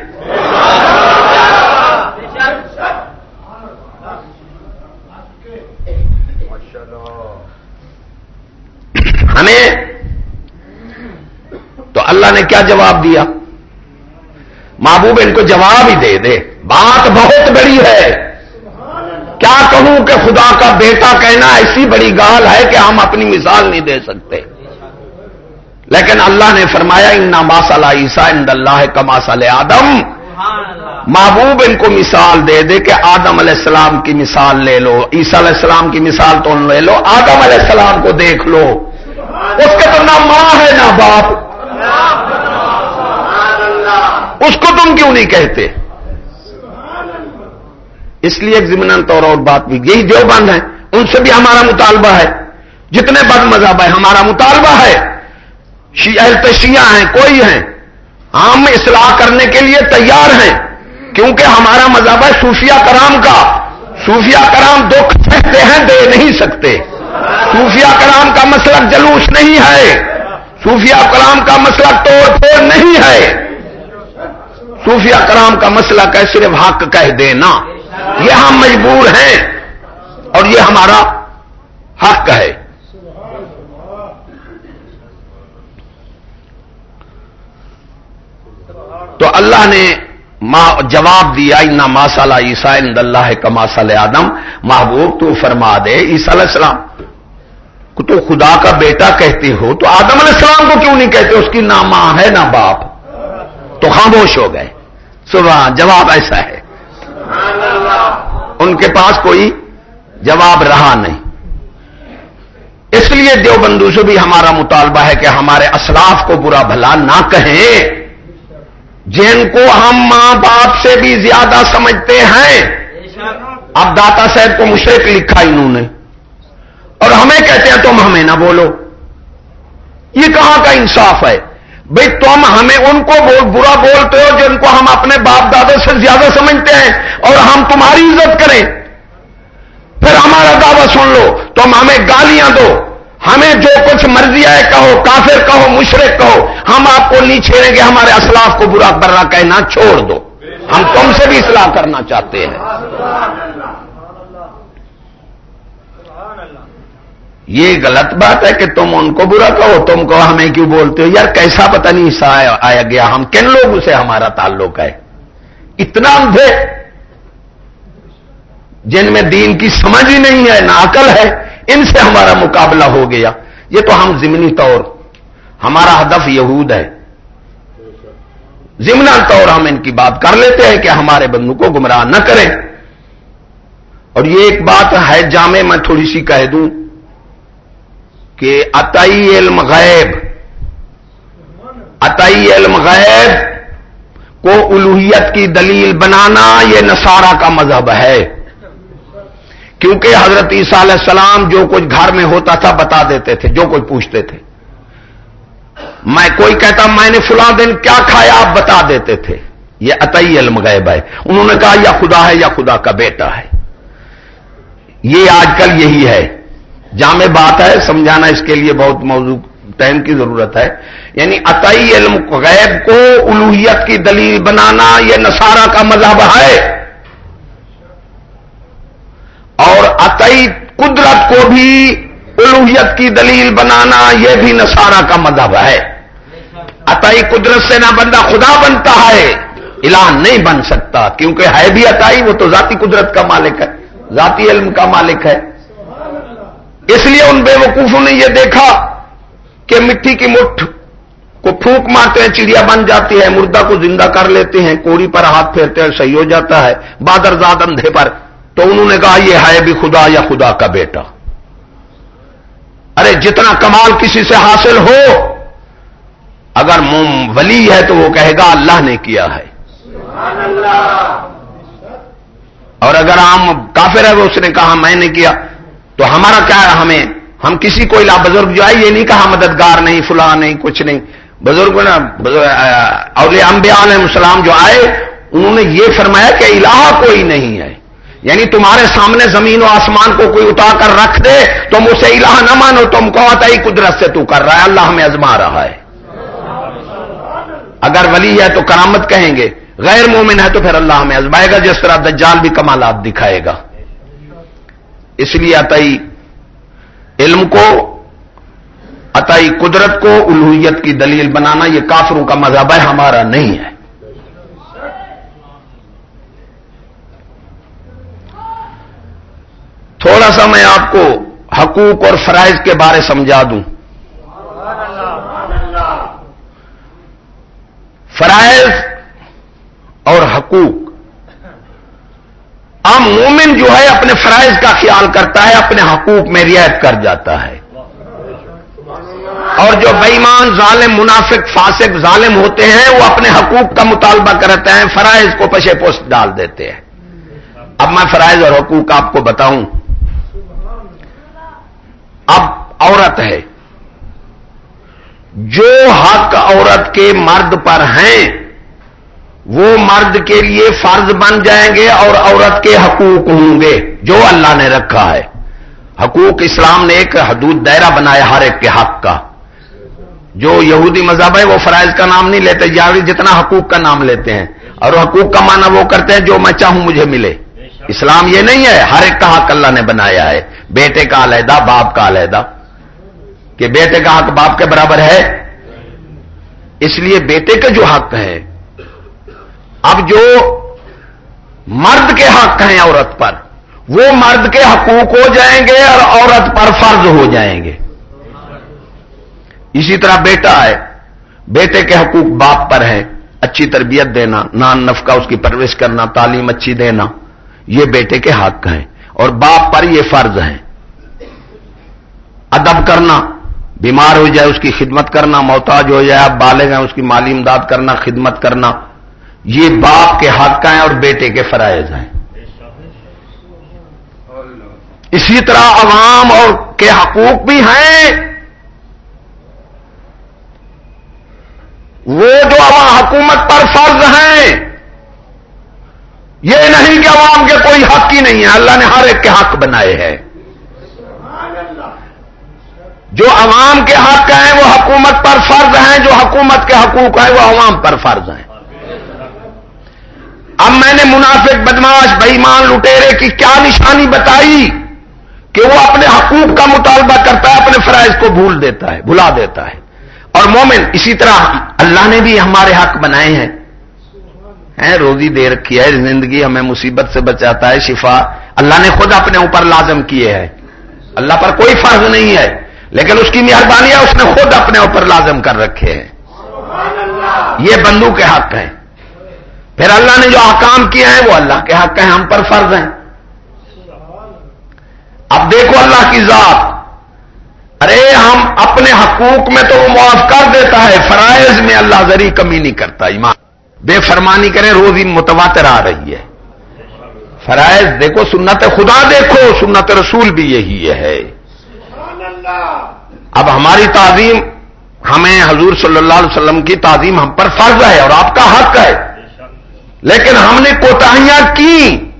ہمیں تو اللہ نے کیا جواب دیا محبوب ان کو جواب ہی دے دے بات بہت بڑی ہے کیا کہوں کہ خدا کا بیٹا کہنا ایسی بڑی گال ہے کہ ہم اپنی مثال نہیں دے سکتے لیکن اللہ نے فرمایا ان ماسال عیسا ان اللہ کا ماسال آدم محبوب ان کو مثال دے دے کہ آدم علیہ السلام کی مثال لے لو عیسیٰ علیہ السلام کی مثال تو لے لو آدم علیہ السلام کو دیکھ لو اس کے تو نہ ماں ہے نہ باپ. اس کو تم کیوں نہیں کہتے؟ اس لیے ضمن طور اور بات بھی یہی جو بند ہے، ان سے بھی ہمارا مطالبہ ہے۔ جتنے بد مذہب ہے ہمارا مطالبہ ہے۔ اہل تشیعہ ہیں، کوئی ہیں۔ ہم اصلاح کرنے کے لیے تیار ہیں، کیونکہ ہمارا مذہب ہے صوفیہ کرام کا۔ صوفیہ کرام دکھ سکتے ہیں، دے نہیں سکتے۔ صوفیہ کرام کا مسلک جلوس نہیں ہے۔ صوفیہ کرام کا مسلک توڑ پھوڑ نہیں ہے۔ صوفیہ کرام کا مسئلہ کہ صرف حق کہہ دینا۔ یہ ہم مجبور ہیں اور یہ ہمارا حق ہے۔ تو اللہ نے جواب دیا اتنا ماسال عیسا اللہ کا ماسال آدم محبوب، تو فرما دے عیسا علیہ السلام. کو تو خدا کا بیٹا کہتے ہو، تو آدم علیہ السلام کو کیوں نہیں کہتے؟ اس کی نہ ماں ہے، نہ باپ. تو خاموش ہو گئے۔ صبح جواب ایسا ہے۔ ان کے پاس کوئی جواب رہا نہیں۔ اس لیے دیوبندو سے بھی ہمارا مطالبہ ہے کہ ہمارے اسلاف کو برا بھلا نہ کہیں۔ جن کو ہم ماں باپ سے بھی زیادہ سمجھتے ہیں۔ اب داتا صاحب کو مشرق لکھا انہوں نے۔ اور ہمیں کہتے ہیں تم ہمیں نہ بولو۔ یہ کہاں کا انصاف ہے؟ بھئی تم ہمیں ان کو برا بولتے ہو جن کو ہم اپنے باپ دادا سے زیادہ سمجھتے ہیں اور ہم تمہاری عزت کریں۔ پھر ہمارا دعویٰ سن لو۔ تم ہمیں گالیاں دو۔ ہمیں جو کچھ مرضی ہے کہو، کافر کہو، مشرق کہو، ہم آپ کو نہیں چھیڑیں گے، ہمارے اسلاف کو برا برا کہنا چھوڑ دو۔ ہم تم سے بھی اصلاح کرنا چاہتے ہیں۔ یہ غلط بات ہے کہ تم ان کو برا کہو، تم کو ہمیں کیوں بولتے ہو؟ یار کیسا پتہ نہیں سا آیا گیا، ہم کن لوگوں سے ہمارا تعلق ہے؟ اتنا اندھے جن میں دین کی سمجھ ہی نہیں ہے، نہ عقل ہے۔ ان سے ہمارا مقابلہ ہو گیا۔ یہ تو ہم ضمنی طور، ہمارا ہدف یہود ہے۔ ضمنا طور ہم ان کی بات کر لیتے ہیں کہ ہمارے بندو کو گمراہ نہ کریں۔ اور یہ ایک بات ہے، جامع میں تھوڑی سی کہہ دوں کہ عطائی علم غیب، عطائی علم غیب کو الوحیت کی دلیل بنانا یہ نصارہ کا مذہب ہے۔ کیونکہ حضرت عیسیٰ علیہ السلام جو کچھ گھر میں ہوتا تھا بتا دیتے تھے، جو کوئی پوچھتے تھے۔ میں کوئی کہتا، میں نے فلاں دن کیا کھایا؟ آپ بتا دیتے تھے۔ یہ عطی علم غیب ہے۔ انہوں نے کہا، یا خدا ہے یا خدا کا بیٹا ہے۔ یہ آج کل یہی ہے۔ جامع بات ہے، سمجھانا اس کے لیے بہت موضوع، ٹائم کی ضرورت ہے۔ یعنی عطی علم غیب کو الوحیت کی دلیل بنانا، یہ نصارہ کا مذہب ہے۔ اور عطی قدرت کو بھی الوحیت کی دلیل بنانا یہ بھی نصارہ کا مذہب ہے۔ عطائی قدرت سے نہ بندہ خدا بنتا ہے، الہ نہیں بن سکتا۔ کیونکہ ہے بھی عطائی، وہ تو ذاتی قدرت کا مالک ہے، ذاتی علم کا مالک ہے۔ اس لیے ان بے وقوفوں نے یہ دیکھا کہ مٹی کی مٹھ کو پھونک مارتے ہیں، چڑیا بن جاتی ہے، مردہ کو زندہ کر لیتے ہیں کوڑی پر ہاتھ پھیرتے ہیں صحیح ہو جاتا ہے۔ بادر زاد اندھے پر تو انہوں نے کہا یہ ہے بھی خدا یا خدا کا بیٹا۔ ارے جتنا کمال کسی سے حاصل ہو، اگر ولی ہے تو وہ کہے گا اللہ نے کیا ہے۔ اور اگر ہم کافر ہے وہ اس نے کہا میں نے کیا۔ تو ہمارا کیا ہے؟ ہمیں، ہم کسی کو علا بزرگ جو آئے یہ نہیں کہا مددگار نہیں، فلاں نہیں، کچھ نہیں۔ بزرگ نا اولیاء انبیاء علیہ السلام جو آئے، انہوں نے یہ فرمایا کہ الہ کوئی نہیں ہے۔ یعنی تمہارے سامنے زمین و آسمان کو کوئی اتار کر رکھ دے، تم اسے الہ نہ مانو، تم کو ہی قدرت سے تو کر رہا ہے، اللہ ہمیں ازما رہا ہے۔ اگر ولی ہے تو کرامت کہیں گے، غیر مومن ہے تو پھر اللہ ہمیں ازمائے گا، جس طرح دجال بھی کمالات دکھائے گا۔ اس لیے عطائی علم کو عطائی قدرت کو الوحیت کی دلیل بنانا یہ کافروں کا مذہب ہے، ہمارا نہیں ہے۔ تھوڑا سا میں آپ کو حقوق اور فرائض کے بارے سمجھا دوں۔ فرائض اور حقوق۔ عام مومن جو ہے اپنے فرائض کا خیال کرتا ہے، اپنے حقوق میں رعایت کر جاتا ہے۔ اور جو بےمان ظالم، منافق، فاسق، ظالم ہوتے ہیں، وہ اپنے حقوق کا مطالبہ کرتے ہیں، فرائض کو پشے پوست ڈال دیتے ہیں۔ اب میں فرائض اور حقوق آپ کو بتاؤں۔ اب عورت ہے۔ جو حق عورت کے مرد پر ہیں، وہ مرد کے لیے فرض بن جائیں گے اور عورت کے حقوق ہوں گے، جو اللہ نے رکھا ہے۔ حقوق اسلام نے ایک حدود دائرہ بنایا ہر ایک کے حق کا۔ جو یہودی مذہب ہے، وہ فرائض کا نام نہیں لیتے یا جتنا حقوق کا نام لیتے ہیں۔ اور حقوق کا معنی وہ کرتے ہیں، جو میں چاہوں مجھے ملے۔ اسلام یہ نہیں ہے، ہر ایک کا حق اللہ نے بنایا ہے۔ بیٹے کا علیحدہ، باپ کا علیحدہ۔ کہ بیٹے کا حق باپ کے برابر ہے؟ اس لیے بیٹے کے جو حق ہیں اب جو مرد کے حق ہیں عورت پر، وہ مرد کے حقوق ہو جائیں گے اور عورت پر فرض ہو جائیں گے۔ اسی طرح بیٹا ہے، بیٹے کے حقوق باپ پر ہے اچھی تربیت دینا، نان نفقہ، اس کی پرورش کرنا، تعلیم اچھی دینا، یہ بیٹے کے حق ہیں۔ اور باپ پر یہ فرض ہیں ادب کرنا، بیمار ہو جائے اس کی خدمت کرنا، محتاج ہو جائے، آپ بالے گئے اس کی مالی امداد کرنا، خدمت کرنا، یہ باپ کے حق ہیں اور بیٹے کے فرائض ہیں۔ اسی طرح عوام اور کے حقوق بھی ہیں۔ وہ جو عوام حکومت پر فرض ہیں یہ نہیں کہ عوام کے کوئی حق ہی نہیں ہے، اللہ نے ہر ایک کے حق بنائے ہیں۔ جو عوام کے حق ہیں، وہ حکومت پر فرض ہیں، جو حکومت کے حقوق ہیں، وہ عوام پر فرض ہیں۔ اب میں نے منافق بدماش بےمان لٹیرے کی کیا نشانی بتائی کہ وہ اپنے حقوق کا مطالبہ کرتا ہے، اپنے فرائض کو بھول دیتا ہے، بھلا دیتا ہے۔ اور مومن، اسی طرح اللہ نے بھی ہمارے حق بنائے ہیں۔ روزی دے رکھی ہے، زندگی ہمیں مصیبت سے بچاتا ہے، شفا۔ اللہ نے خود اپنے اوپر لازم کیے ہیں اللہ پر کوئی فرض نہیں ہے، لیکن اس کی مہربانی ہے، اس نے خود اپنے اوپر لازم کر رکھے ہیں۔ یہ بندو کے حق ہیں۔ پھر اللہ نے جو احکام کیے ہیں، وہ اللہ کے حق ہیں، ہم پر فرض ہیں۔ اب دیکھو اللہ کی ذات۔ ارے، ہم اپنے حقوق میں تو وہ معاف کر دیتا ہے، فرائض میں اللہ ذری کمی نہیں کرتا، ایمان۔ بے فرمانی کریں، روزی متواتر آ رہی ہے۔ فرائض دیکھو، سنت خدا دیکھو، سنت رسول بھی یہی ہے۔ اب ہماری تعظیم، ہمیں حضور صلی اللہ علیہ وسلم کی تعظیم ہم پر فرض ہے اور آپ کا حق ہے۔ لیکن ہم نے کوتاہیاں کی۔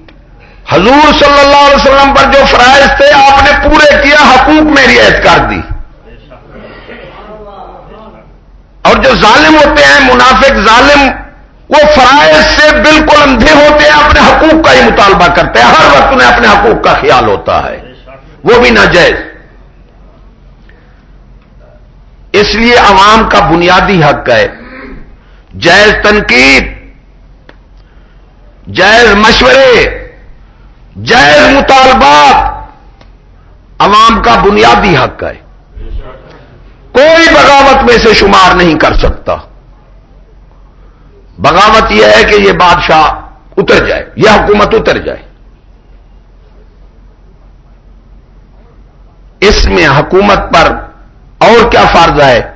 حضور صلی اللہ علیہ وسلم پر جو فرائض تھے، آپ نے پورے کیا، حقوق میں رعایت کر دی۔ اور جو ظالم ہوتے ہیں، منافق ظالم وہ فرائض سے بالکل اندھے ہوتے ہیں، اپنے حقوق کا ہی مطالبہ کرتے ہیں۔ ہر وقت انہیں اپنے حقوق کا خیال ہوتا ہے۔ وہ بھی ناجائز۔ اس لیے عوام کا بنیادی حق ہے۔ جائز تنقید، جائز مشورے، جائز مطالبات عوام کا بنیادی حق ہے۔ کوئی بغاوت میں سے شمار نہیں کر سکتا۔ بغاوت یہ ہے کہ یہ بادشاہ اتر جائے، یہ حکومت اتر جائے۔ اس میں حکومت پر اور کیا فرض ہے؟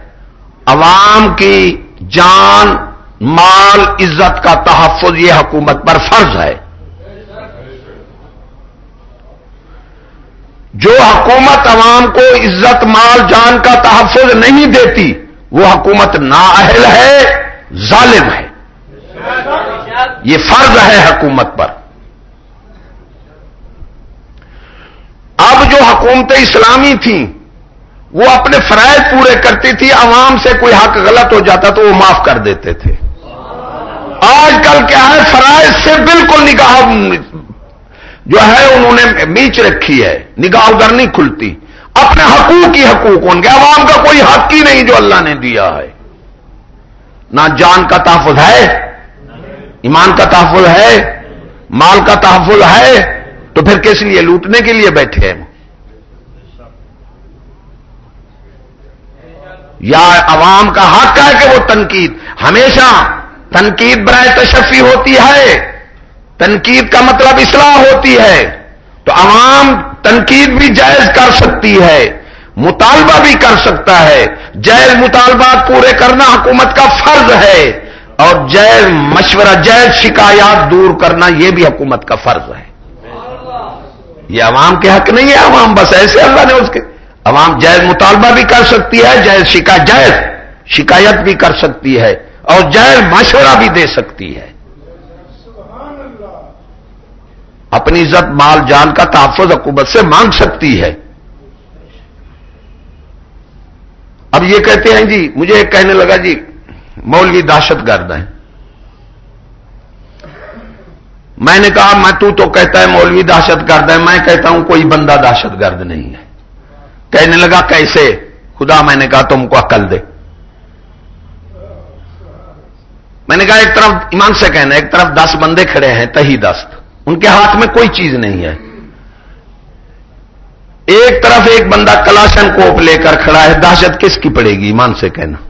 عوام کی جان، مال، عزت کا تحفظ یہ حکومت پر فرض ہے۔ جو حکومت عوام کو عزت، مال، جان کا تحفظ نہیں دیتی، وہ حکومت نااہل ہے، ظالم ہے۔ یہ فرض ہے حکومت پر۔ اب جو حکومتیں اسلامی تھیں، وہ اپنے فرائض پورے کرتی تھی، عوام سے کوئی حق غلط ہو جاتا تو وہ معاف کر دیتے تھے۔ آج کل کیا ہے، فرائض سے بالکل نگاہ جو ہے، انہوں نے میچ رکھی ہے، نگاہ ادھر نہیں کھلتی۔ اپنے حقوق ہی حقوق ان کے عوام کا کوئی حق ہی نہیں جو اللہ نے دیا ہے۔ نہ جان کا تحفظ ہے ایمان کا تحفظ ہے، مال کا تحفظ ہے، تو پھر کس لیے؟ لوٹنے کے لیے بیٹھے ہیں یا عوام کا حق ہے کہ وہ تنقید، ہمیشہ تنقید برائے تشفی ہوتی ہے۔ تنقید کا مطلب اصلاح ہوتی ہے۔ تو عوام تنقید بھی جائز کر سکتی ہے، مطالبہ بھی کر سکتا ہے۔ جیل مطالبات پورے کرنا حکومت کا فرض ہے۔ اور جیل مشورہ، جیل شکایات دور کرنا یہ بھی حکومت کا فرض ہے۔ یہ عوام کے حق نہیں ہے، عوام بس ایسے اللہ نے اس کے۔ عوام جائز مطالبہ بھی کر سکتی ہے جائز شکایت جائز شکایت بھی کر سکتی ہے اور جائز مشورہ بھی دے سکتی ہے۔ اپنی عزت، مال، جان کا تحفظ حکومت سے مانگ سکتی ہے۔ اب یہ کہتے ہیں جی مجھے ایک کہنے لگا جی مولوی دہشت گرد ہیں۔ میں نے کہا، میں تو تو کہتا ہے مولوی دہشت گرد ہے میں کہتا ہوں کوئی بندہ دہشت گرد نہیں ہے۔ کہنے لگا، کیسے؟ خدا، میں نے کہا، تم کو عقل دے۔ میں نے کہا، ایک طرف ایمان سے کہنا ایک طرف دس بندے کھڑے ہیں، تہی دست۔ ان کے ہاتھ میں کوئی چیز نہیں ہے۔ ایک طرف ایک بندہ کلاشن کوپ لے کر کھڑا ہے، دہشت کس کی پڑے گی؟ ایمان سے کہنا۔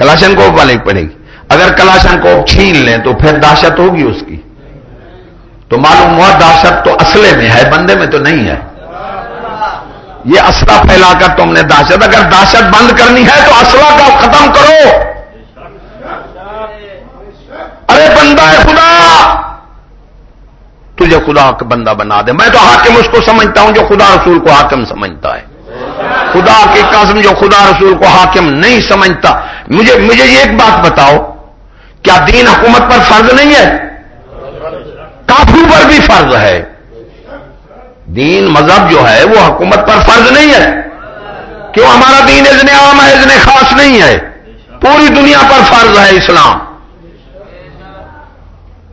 کلاشن کوپ والے پڑے گی۔ اگر کلاشن کوپ چھین لیں تو پھر دہشت ہوگی اس کی۔ تو معلوم ہوا دہشت تو اصلے میں ہے، بندے میں تو نہیں ہے۔ یہ اسلحہ پھیلا کر تم نے دہشت، اگر دہشت بند کرنی ہے تو اسلحہ کا ختم کرو۔ ارے بندہ ہے خدا، تجھے خدا کا بندہ بنا دے۔ میں تو حاکم اس کو سمجھتا ہوں جو خدا رسول کو حاکم سمجھتا ہے۔ خدا کی قسم جو خدا رسول کو حاکم نہیں سمجھتا۔ مجھے مجھے یہ ایک بات بتاؤ، کیا دین حکومت پر فرض نہیں ہے؟ کافی پر بھی فرض ہے۔ دین مذہب جو ہے، وہ حکومت پر فرض نہیں ہے۔ کیوں؟ ہمارا دین ازن عام ہے ازن خاص نہیں ہے۔ پوری دنیا پر فرض ہے اسلام۔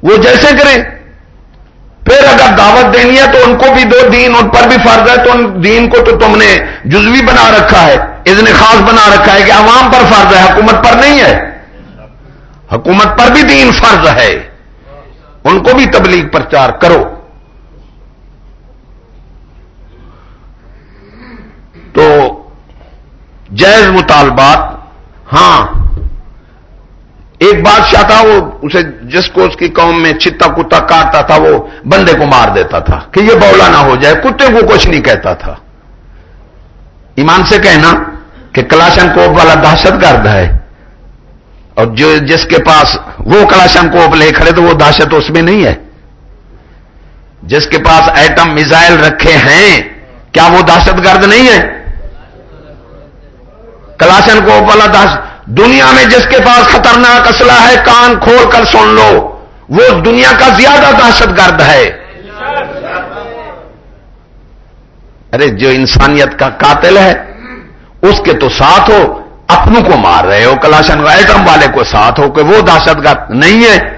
وہ جیسے کریں۔ پھر اگر دعوت دینی ہے تو ان کو بھی دو دین، ان پر بھی فرض ہے۔ تو ان دین کو تو تم نے جزوی بنا رکھا ہے۔ ازن خاص بنا رکھا ہے کہ عوام پر فرض ہے، حکومت پر نہیں ہے۔ حکومت پر بھی دین فرض ہے۔ ان کو بھی تبلیغ پرچار کرو۔ تو جائز مطالبات ہاں۔ ایک بادشاہ تھا، وہ اسے جس کو اس کی قوم میں چتا کتا کاٹتا تھا، وہ بندے کو مار دیتا تھا کہ یہ بولا نہ ہو جائے، کتے کو کچھ نہیں کہتا تھا۔ ایمان سے کہنا کہ کلاشن کوپ والا دہشت گرد ہے۔ اور جو جس کے پاس وہ کلاشن کوپ لے کھڑے تو وہ دہشت اس میں نہیں ہے۔ جس کے پاس ایٹم میزائل رکھے ہیں، کیا وہ دہشت گرد نہیں ہے؟ کلاشن کو والا دس دنیا میں جس کے پاس خطرناک اسلحہ ہے، کان کھول کر سن لو۔ وہ دنیا کا زیادہ دہشت گرد ہے۔ ارے، جو انسانیت کا قاتل ہے اس کے تو ساتھ ہو، اپنوں کو مار رہے ہو، کلاشن ایٹم والے کو ساتھ ہو کہ وہ دہشت گرد نہیں ہے۔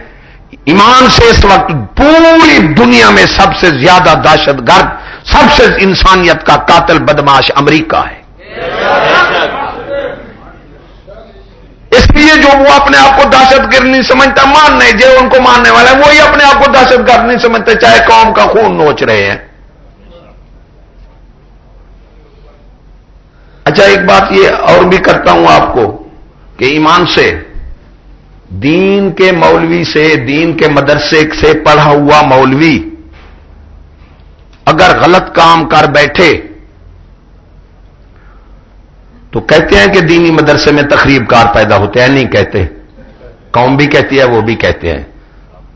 ایمان سے اس وقت پوری دنیا میں سب سے زیادہ دہشت گرد، سب سے انسانیت کا قاتل بدماش امریکہ ہے۔ اس لیے جو وہ اپنے آپ کو دہشت گرد نہیں سمجھتا مان نہیں جو ان کو ماننے والا ہے، وہی اپنے آپ کو دہشت گرد نہیں سمجھتے، چاہے قوم کا خون نوچ رہے ہیں۔ اچھا ایک بات یہ اور بھی کرتا ہوں آپ کو کہ ایمان سے، دین کے مولوی سے، دین کے مدرسے سے پڑھا ہوا مولوی اگر غلط کام کر بیٹھے تو کہتے ہیں کہ دینی مدرسے میں تقریب کار پیدا ہوتے ہیں، نہیں کہتے۔ قوم بھی کہتی ہے، وہ بھی کہتے ہیں۔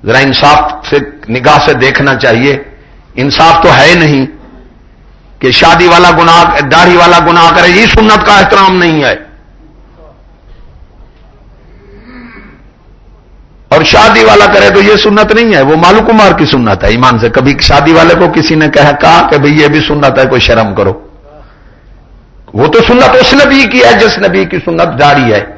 ذرا انصاف سے، نگاہ سے دیکھنا چاہیے۔ انصاف تو ہے نہیں۔ کہ شادی والا گناہ، داڑھی والا گناہ کرے، یہ سنت کا احترام نہیں ہے۔ اور شادی والا کرے تو یہ سنت نہیں ہے، وہ مالو کمار کی سنت ہے، ایمان سے۔ کبھی شادی والے کو کسی نے کہا کہا کہ بھئی یہ بھی سنت ہے، کوئی شرم کرو۔ وہ تو سنت اس نبی کی ہے، جس نبی کی سنت جاری ہے۔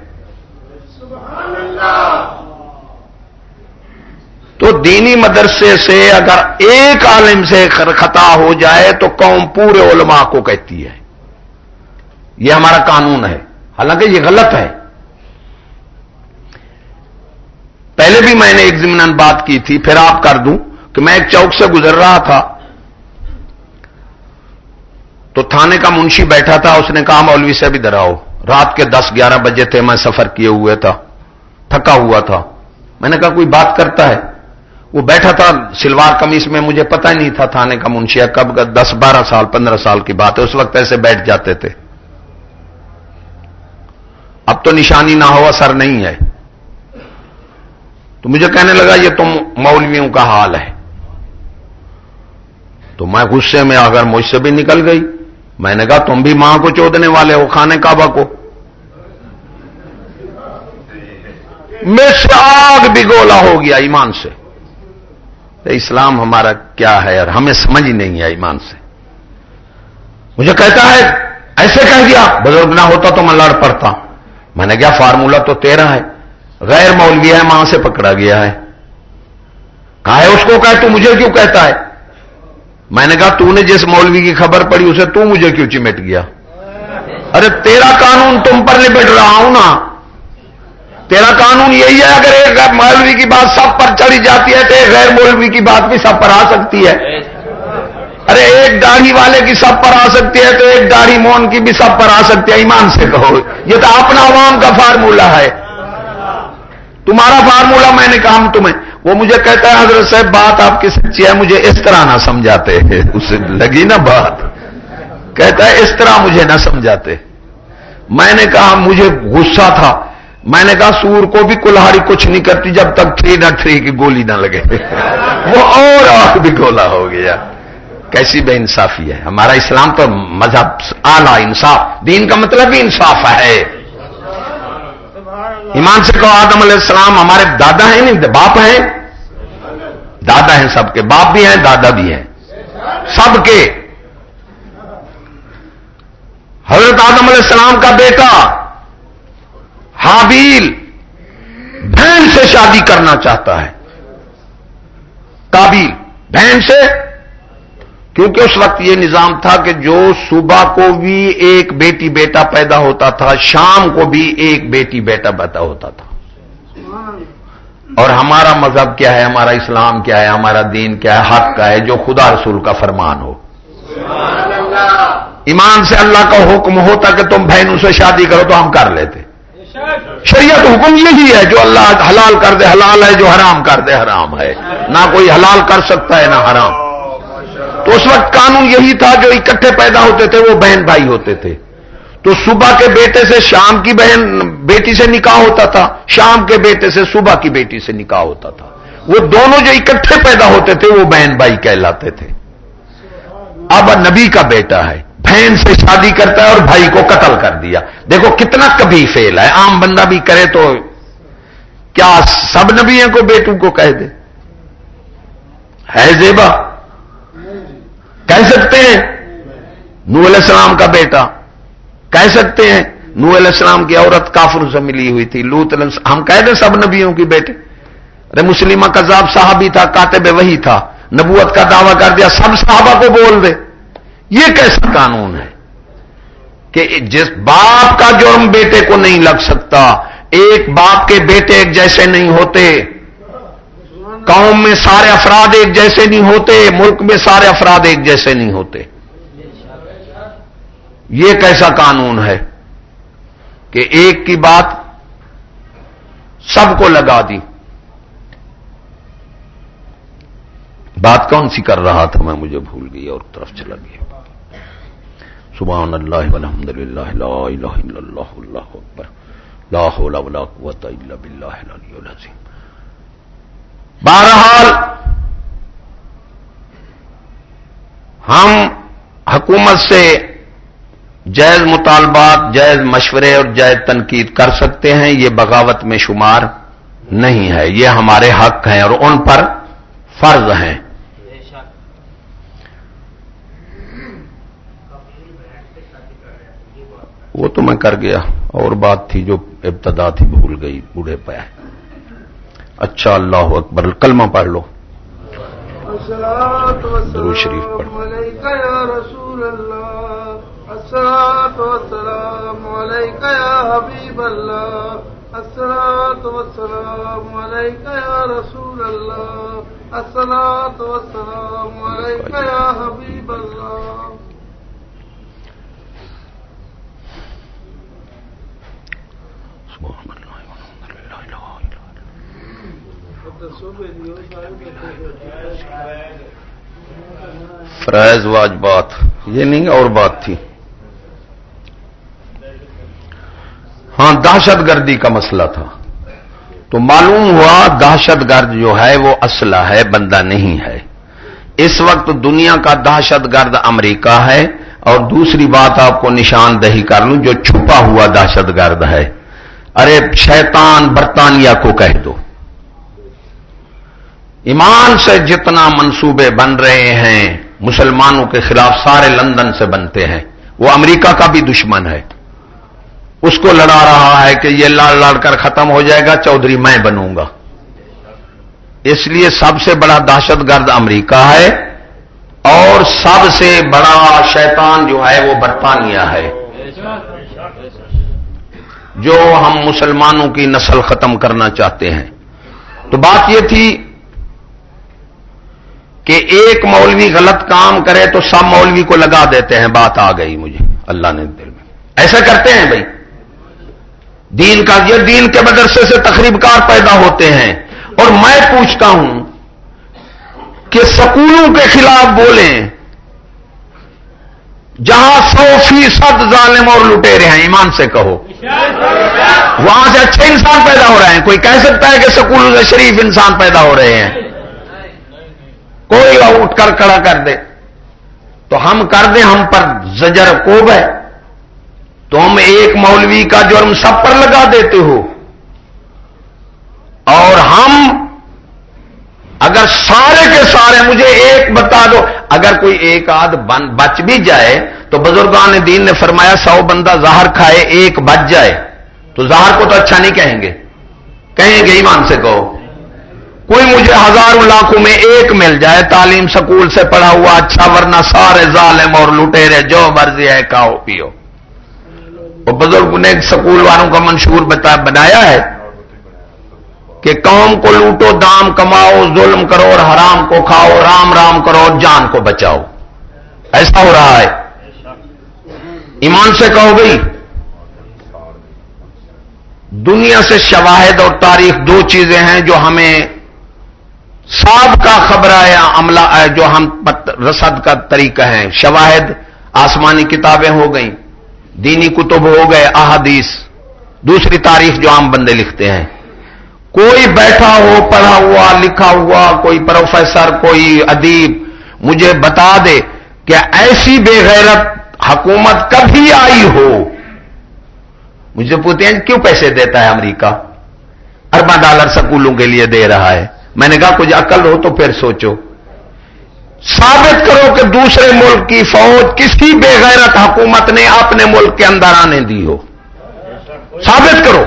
تو دینی مدرسے سے اگر ایک عالم سے خطا ہو جائے تو قوم پورے علماء کو کہتی ہے۔ یہ ہمارا قانون ہے۔ حالانکہ یہ غلط ہے۔ پہلے بھی میں نے ایک ضمن بات کی تھی، پھر آپ کر دوں کہ میں ایک چوک سے گزر رہا تھا۔ تو تھانے کا منشی بیٹھا تھا، اس نے کہا، مولوی سے بھی دراؤ رات کے دس گیارہ بجے تھے، میں سفر کیے ہوئے تھا۔ تھکا ہوا تھا۔ میں نے کہا، کوئی بات کرتا ہے؟ وہ بیٹھا تھا، سلوار کمیز میں، مجھے پتہ نہیں تھا تھانے کا منشیا کب دس بارہ سال، پندرہ سال کی بات ہے، اس وقت ایسے بیٹھ جاتے تھے۔ اب تو نشانی نہ ہو اثر نہیں ہے۔ تو مجھے کہنے لگا، یہ تم مولویوں کا حال ہے۔ تو میں غصے میں اگر مجھ سے بھی نکل گئی۔ میں نے کہا، تم بھی ماں کو چودنے والے ہو کھانے کعبہ کو۔ میں سے آگ بھی گولا ہو گیا ایمان سے۔ اسلام ہمارا کیا ہے اور ہمیں سمجھ نہیں ہے ایمان سے۔ مجھے کہتا ہے، ایسے کہہ دیا، بزرگ نہ ہوتا تو میں لڑ پڑتا۔ میں نے کیا فارمولا تو تیرا ہے، غیر مولوی ہے، ماں سے پکڑا گیا ہے۔ کہا ہے، اس کو کہ تو مجھے کیوں کہتا ہے؟ میں نے کہا، تو نے جس مولوی کی خبر پڑی اسے تو مجھے کیوں چمٹ گیا؟ ارے، تیرا قانون تم پر لپٹ رہا ہوں نا۔ تیرا قانون یہی ہے، اگر ایک مولوی کی بات سب پر چڑھی جاتی ہے تو ایک غیر مولوی کی بات بھی سب پر آ سکتی ہے۔ ارے، ایک داڑھی والے کی سب پر آ سکتی ہے تو ایک داڑھی مون کی بھی سب پر آ سکتی ہے، ایمان سے کہو۔ یہ تو اپنا عوام کا فارمولہ ہے۔ تمہارا فارمولہ میں نے کہا تمہیں۔ وہ مجھے کہتا ہے، حضرت صاحب، بات آپ کی سچی ہے، مجھے اس طرح نہ سمجھاتے۔ اسے لگی نا بات۔ کہتا ہے، اس طرح مجھے نہ سمجھاتے۔ میں نے کہا، مجھے غصہ تھا۔ میں نے کہا سور کو بھی کلہاڑی کچھ نہیں کرتی جب تک تھری نہ تھری کی گولی نہ لگے۔ وہ اور آگ بھی گولا ہو گیا۔ کیسی بے انصافی ہے۔ ہمارا اسلام تو مذہب اعلی انصاف، دین کا مطلب بھی انصاف ہے۔ ایمان سے کہو، آدم علیہ السلام ہمارے دادا ہیں نہیں، باپ ہیں۔ دادا ہیں سب کے، باپ بھی ہیں، دادا بھی ہیں۔ سب کے۔ حضرت آدم علیہ السلام کا بیٹا۔ حابیل بہن سے شادی کرنا چاہتا ہے۔ کابیل بہن سے؟ کیونکہ اس وقت یہ نظام تھا کہ جو صبح کو بھی ایک بیٹی بیٹا پیدا ہوتا تھا، شام کو بھی ایک بیٹی بیٹا پیدا ہوتا تھا۔ اور ہمارا مذہب کیا ہے؟ ہمارا اسلام کیا ہے؟ ہمارا دین کیا ہے؟ حق کا ہے، جو خدا رسول کا فرمان ہو۔ ایمان سے اللہ کا حکم ہوتا کہ تم بہنوں سے شادی کرو تو ہم کر لیتے۔ شریعت حکم یہی ہے جو اللہ حلال کر دے، حلال ہے، جو حرام کر دے، حرام ہے۔ نہ کوئی حلال کر سکتا ہے، نہ حرام۔ تو اس وقت قانون یہی تھا جو اکٹھے پیدا ہوتے تھے، وہ بہن بھائی ہوتے تھے۔ تو صبح کے بیٹے سے شام کی بہن بیٹی سے نکاح ہوتا تھا۔ شام کے بیٹے سے صبح کی بیٹی سے نکاح ہوتا تھا۔ وہ دونوں جو اکٹھے پیدا ہوتے تھے، وہ بہن بھائی کہلاتے تھے۔ اب نبی کا بیٹا ہے۔ بہن سے شادی کرتا ہے اور بھائی کو قتل کر دیا۔ دیکھو کتنا کبھی فیل ہے۔ عام بندہ بھی کرے تو کیا سب نبیوں کو بیٹوں کو کہہ دے؟ ہے زیبا۔ کہہ سکتے ہیں نو علیہ السلام کا بیٹا۔ کہہ سکتے ہیں نو علیہ السلام کی عورت کافر سے ملی ہوئی تھی۔ لوت ہم کہہ دیں سب نبیوں کی بیٹے۔ ارے مسلمہ کا ذاب صاحب تھا، کاتب وہی تھا۔ نبوت کا دعویٰ کر دیا، سب صحابہ کو بول دے۔ یہ کیسا قانون ہے کہ جس باپ کا جرم بیٹے کو نہیں لگ سکتا، ایک باپ کے بیٹے ایک جیسے نہیں ہوتے، قوم میں سارے افراد ایک جیسے نہیں ہوتے، ملک میں سارے افراد ایک جیسے نہیں ہوتے۔ یہ کیسا قانون ہے کہ ایک کی بات سب کو لگا دی؟ بات کون سی کر رہا تھا میں مجھے بھول گئی اور طرف چلا گیا۔ سبحان اللہ والحمد للہ لا الہ الا اللہ اللہ اکبر لا حول ولا قوت الا باللہ العلی العظیم بہرحال ہم حکومت سے جائز مطالبات جائز مشورے اور جائز تنقید کر سکتے ہیں یہ بغاوت میں شمار نہیں ہے یہ ہمارے حق ہیں اور ان پر فرض ہیں وہ تو میں کر گیا اور بات تھی جو ابتدا تھی بھول گئی بوڑھے پہ اچھا اللہ اکبر کلمہ پڑھ لو۔ شریف پڑھ۔ حبیب اللہ السلام وسلام یا رسول اللہ السلام وسلام یا حبیب اللہ۔ فرائض واجبات یہ نہیں اور بات تھی۔ ہاں دہشت گردی کا مسئلہ تھا۔ تو معلوم ہوا دہشت گرد جو ہے، وہ اسلحہ ہے، بندہ نہیں ہے۔ اس وقت دنیا کا دہشت گرد امریکہ ہے۔ اور دوسری بات آپ کو نشاندہی کر لوں، جو چھپا ہوا دہشت گرد ہے۔ ارے شیطان برطانیہ کو کہہ دو۔ ایمان سے جتنا منصوبے بن رہے ہیں، مسلمانوں کے خلاف سارے لندن سے بنتے ہیں۔ وہ امریکہ کا بھی دشمن ہے۔ اس کو لڑا رہا ہے کہ یہ لڑ لڑ کر ختم ہو جائے گا، چودھری میں بنوں گا۔ اس لیے سب سے بڑا دہشت گرد امریکہ ہے اور سب سے بڑا شیطان جو ہے وہ برطانیہ ہے۔ جو ہم مسلمانوں کی نسل ختم کرنا چاہتے ہیں۔ تو بات یہ تھی کہ ایک مولوی غلط کام کرے تو سب مولوی کو لگا دیتے ہیں، بات آ گئی مجھے۔ اللہ نے دل میں۔ ایسا کرتے ہیں بھائی۔ دین کا یہ دین کے مدرسے سے تقریب کار پیدا ہوتے ہیں۔ اور میں پوچھتا ہوں کہ سکولوں کے خلاف بولیں جہاں سو فیصد ظالم اور لٹے رہے ہیں، ایمان سے کہو۔ وہاں سے اچھے انسان پیدا ہو رہے ہیں۔ کوئی کہہ سکتا ہے کہ سکولوں سے شریف انسان پیدا ہو رہے ہیں۔ کوئی اٹھ کر کھڑا کر دے۔ تو ہم کر دیں، ہم پر زجر کوب ہے۔ تو ہم ایک مولوی کا جرم سب پر لگا دیتے ہو۔ اور ہم اگر سارے کے سارے مجھے ایک بتا دو اگر کوئی ایک آدھ بچ بھی جائے، تو بزرگان دین نے فرمایا، سو بندہ زہر کھائے، ایک بچ جائے۔ تو زہر کو تو اچھا نہیں کہیں گے۔ کہیں گے ایمان سے کہو۔ کوئی مجھے ہزاروں لاکھوں میں ایک مل جائے، تعلیم سکول سے پڑھا ہوا اچھا ورنہ سارے ظالم اور لٹیرے، جو مرضی ہے کھاؤ، پیو۔ وہ بزرگ نے سکول والوں کا منشور بنایا ہے۔ کہ قوم کو لوٹو، دام کماؤ، ظلم کرو اور حرام کو کھاؤ، رام رام کرو اور جان کو بچاؤ۔ ایسا ہو رہا ہے۔ ایمان سے کہو گئی دنیا سے شواہد اور تاریخ دو چیزیں ہیں جو ہمیں ساب کا خبر ہے عملہ، جو ہم رسد کا طریقہ ہے شواہد آسمانی کتابیں ہو گئیں، دینی کتب ہو گئے، احادیث۔ دوسری تاریخ جو عام بندے لکھتے ہیں۔ کوئی بیٹھا ہو، پڑھا ہوا، لکھا ہوا، کوئی پروفیسر، کوئی ادیب، مجھے بتا دے کہ ایسی بے غیرت حکومت کبھی آئی ہو۔ مجھے پوچھتے ہیں، کیوں پیسے دیتا ہے امریکہ؟ اربا ڈالر سکولوں کے لیے دے رہا ہے۔ میں نے کہا، کچھ عقل ہو تو پھر سوچو۔ ثابت کرو کہ دوسرے ملک کی فوج کسی بے غیرت حکومت نے اپنے ملک کے اندر آنے دی ہو۔ ثابت کرو۔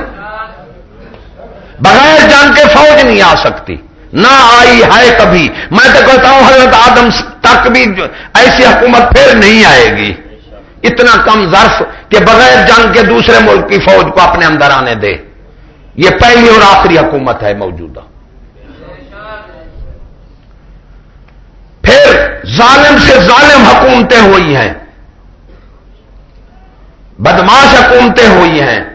بغیر جان کے فوج نہیں آ سکتی۔ نہ آئی ہے کبھی۔ میں تو کہتا ہوں، حضرت آدم تک بھی ایسی حکومت پھر نہیں آئے گی۔ اتنا کم ظرف کہ بغیر جنگ کے دوسرے ملک کی فوج کو اپنے اندر آنے دے۔ یہ پہلی اور آخری حکومت ہے موجودہ۔ پھر ظالم سے ظالم حکومتیں ہوئی ہیں۔ بدماش حکومتیں ہوئی ہیں۔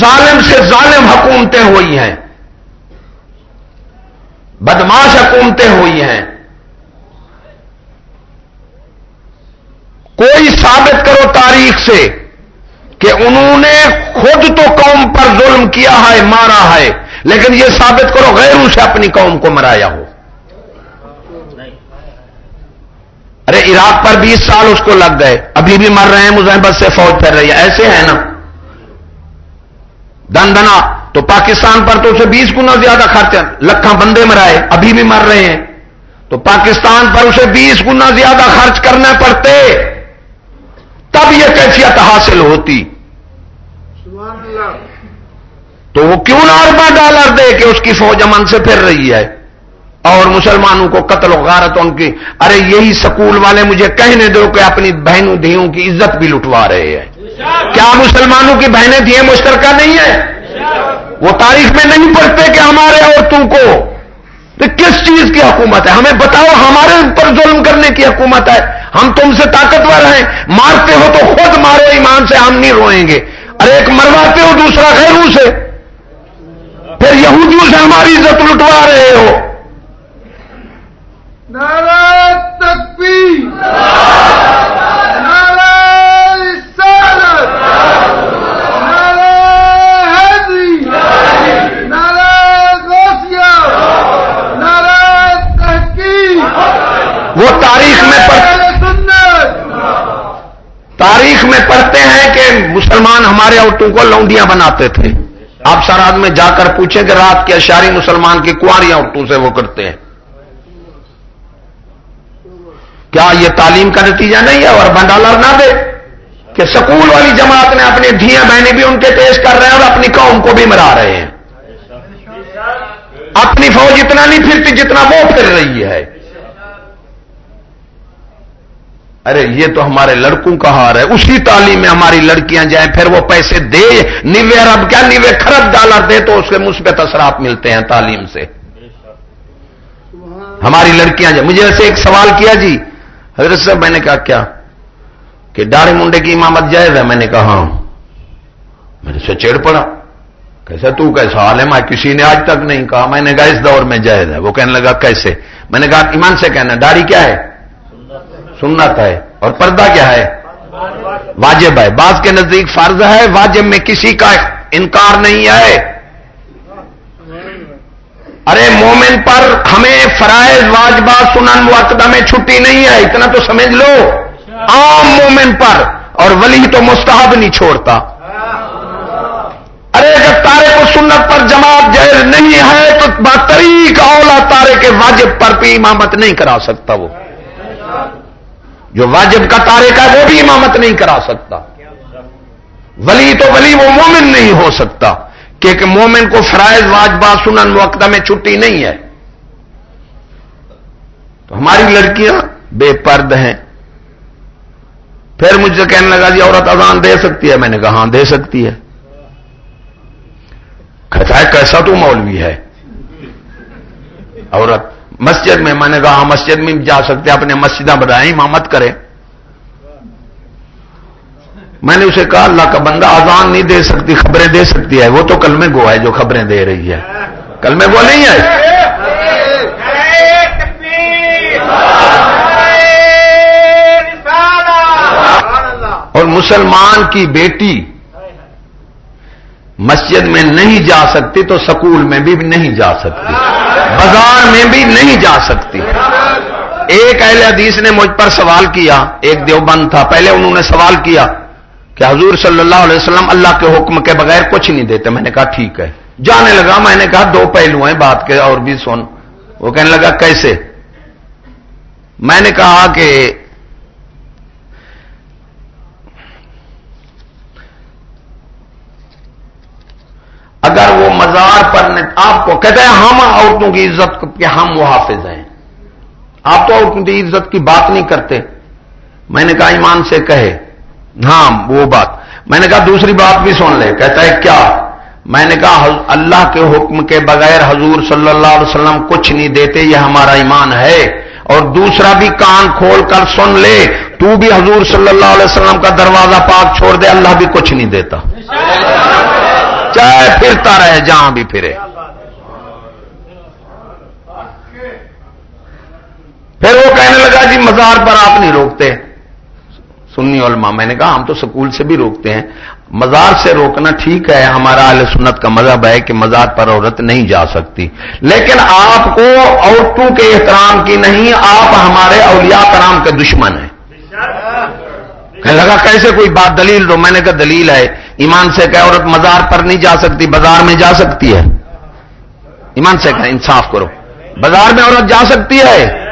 ظالم سے ظالم حکومتیں ہوئی ہیں۔ بدماش حکومتیں ہوئی ہیں۔ کوئی ثابت کرو تاریخ سے کہ انہوں نے خود تو قوم پر ظلم کیا ہے، مارا ہے، لیکن یہ ثابت کرو غیروں سے اپنی قوم کو مرایا ہو۔ ارے، عراق پر بیس سال اس کو لگ گئے، ابھی بھی مر رہے ہیں، مزاحمت سے فوج پھر رہی ہے۔ ایسے ہے نا۔ دن دنا تو پاکستان پر تو اسے بیس گنا زیادہ خرچ لکھاں بندے مرائے ابھی بھی مر رہے ہیں۔ تو پاکستان پر اسے بیس گنا زیادہ خرچ کرنا پڑتے۔ تب یہ کیفیت حاصل ہوتی۔ تو وہ کیوں نہ اربا ڈالر دے کہ اس کی فوج امن سے پھر رہی ہے۔ اور مسلمانوں کو قتل و غارت ان کی۔ ارے یہی سکول والے مجھے کہنے دو کہ اپنی بہنوں دھیوں کی عزت بھی لٹوا رہے ہیں۔ کیا مسلمانوں کی بہنیں دھیے مشترکہ نہیں ہے۔ وہ تاریخ میں نہیں پڑھتے کہ ہمارے عورتوں کو تو کس چیز کی حکومت ہے؟ ہمیں بتاؤ، ہمارے اوپر ظلم کرنے کی حکومت ہے۔ ہم تم سے طاقتور ہیں۔ مارتے ہو تو خود مارو، ایمان سے ہم نہیں روئیں گے۔ ارے ایک مرواتے ہو دوسرا غیروں سے۔ پھر یہودیوں سے ہماری عزت لٹوا رہے ہو۔ وہ تاریخ میں پڑھتے ہیں کہ مسلمان ہمارے عورتوں کو لونڈیاں بناتے تھے۔ آپ سرحد میں جا کر پوچھیں کہ رات کے اشاری مسلمان کی کنواری عورتوں سے وہ کرتے ہیں۔ کیا یہ تعلیم کا نتیجہ نہیں ہے اور بنڈالر نہ دے کہ سکول والی جماعت نے اپنی دھیاں بہنیں بھی ان کے پیش کر رہے ہیں اور اپنی قوم کو بھی مرا رہے ہیں۔ اپنی فوج اتنا نہیں پھرتی جتنا وہ پھر رہی ہے۔ ارے، یہ تو ہمارے لڑکوں کا ہار ہے۔ اسی تعلیم میں ہماری لڑکیاں جائیں، پھر وہ پیسے دے۔ نیوے ارب کیا نیوے خرب ڈالر دے تو اس کے مثبت اثرات ملتے ہیں تعلیم سے۔ ہماری لڑکیاں جائیں۔ مجھے ایسے ایک سوال کیا جی؟ حضرت صاحب، میں نے کہا، کیا؟ کہ ڈاڑی منڈے کی امامت جائز ہے؟ میں نے کہا ہاں۔ میں نے سے چیڑ پڑا۔ کیسا تو کیسا حال ہے میں کسی نے آج تک نہیں کہا۔ میں نے کہا، اس دور میں جائز ہے۔ وہ کہنے لگا، کیسے؟ میں نے کہا ایمان سے کہنا داڑھی کیا ہے؟ سنت ہے اور پردہ کیا ہے؟ واجب ہے۔ بعض کے نزدیک فرض ہے، واجب میں کسی کا انکار نہیں ہے۔ ارے، مومن پر ہمیں فرائض واجبہ سنن وقت میں چھٹی نہیں ہے۔ اتنا تو سمجھ لو۔ عام مومن پر۔ اور ولی تو مستحب نہیں چھوڑتا۔ ارے اگر تارے کو سنت پر جماعت جائز نہیں ہے، تو بطریق اولا تارے کے واجب پر بھی امامت نہیں کرا سکتا وہ۔ جو واجب کا تارے کا وہ بھی امامت نہیں کرا سکتا۔ ولی تو ولی وہ مومن نہیں ہو سکتا کہ مومن کو فرائض واجبہ سنن وقت میں چھٹی نہیں ہے۔ تو ہماری لڑکیاں بے پرد ہیں۔ پھر مجھ سے کہنے لگا جی عورت اذان دے سکتی ہے۔ میں نے کہا ہاں دے سکتی ہے۔ کہتا ہے، کیسا تو مولوی ہے؟ عورت مسجد میں میں نے کہا ہاں مسجد میں جا سکتے اپنے مسجدیں بنائیں، امامت کریں۔ میں نے اسے کہا، اللہ کا بندہ آزان نہیں دے سکتی، خبریں دے سکتی ہے۔ وہ تو کل میں گو ہے جو خبریں دے رہی ہے۔ کل میں گو نہیں ہے؟ اور مسلمان کی بیٹی مسجد میں نہیں جا سکتی تو سکول میں بھی نہیں جا سکتی۔ بازار میں بھی نہیں جا سکتی۔ ایک اہل حدیث نے مجھ پر سوال کیا، ایک دیوبند تھا، پہلے انہوں نے سوال کیا کہ حضور صلی اللہ علیہ وسلم اللہ کے حکم کے بغیر کچھ نہیں دیتے۔ میں نے کہا ٹھیک ہے۔ جانے لگا، میں نے کہا دو پہلو ہیں بات کے اور بھی سن۔ وہ کہنے لگا کیسے؟ میں نے کہا کہ اگر وہ مزار آپ کو کہتے ہیں ہم عورتوں کی عزت کے ہم وہ حافظ ہیں۔ آپ تو عورتوں کی عزت کی بات نہیں کرتے۔ میں نے کہا ایمان سے کہے۔ ہاں وہ بات۔ میں نے کہا دوسری بات بھی سن لے، کہتا ہے کیا؟ میں نے کہا اللہ کے حکم کے بغیر حضور صلی اللہ علیہ وسلم کچھ نہیں دیتے، یہ ہمارا ایمان ہے۔ اور دوسرا بھی کان کھول کر سن لے، تو بھی حضور صلی اللہ علیہ وسلم کا دروازہ پاک چھوڑ دے، اللہ بھی کچھ نہیں دیتا۔ چاہے پھرتا رہے جہاں بھی پھرے۔ پھر وہ کہنے لگا جی مزار پر آپ نہیں روکتے۔ سنی علماء، میں نے کہا ہم تو سکول سے بھی روکتے ہیں۔ مزار سے روکنا ٹھیک ہے، ہمارا اہل سنت کا مذہب ہے کہ مزار پر عورت نہیں جا سکتی۔ لیکن آپ کو عورتوں کے احترام کی نہیں، آپ ہمارے اولیاء کرام کے دشمن ہیں۔ کہنے لگا، کیسے کوئی بات دلیل دو؟ میں نے کہا دلیل ہے۔ ایمان سے کہ عورت مزار پر نہیں جا سکتی، بازار میں جا سکتی ہے۔ ایمان سے کہ انصاف کرو۔ بازار میں عورت جا سکتی ہے۔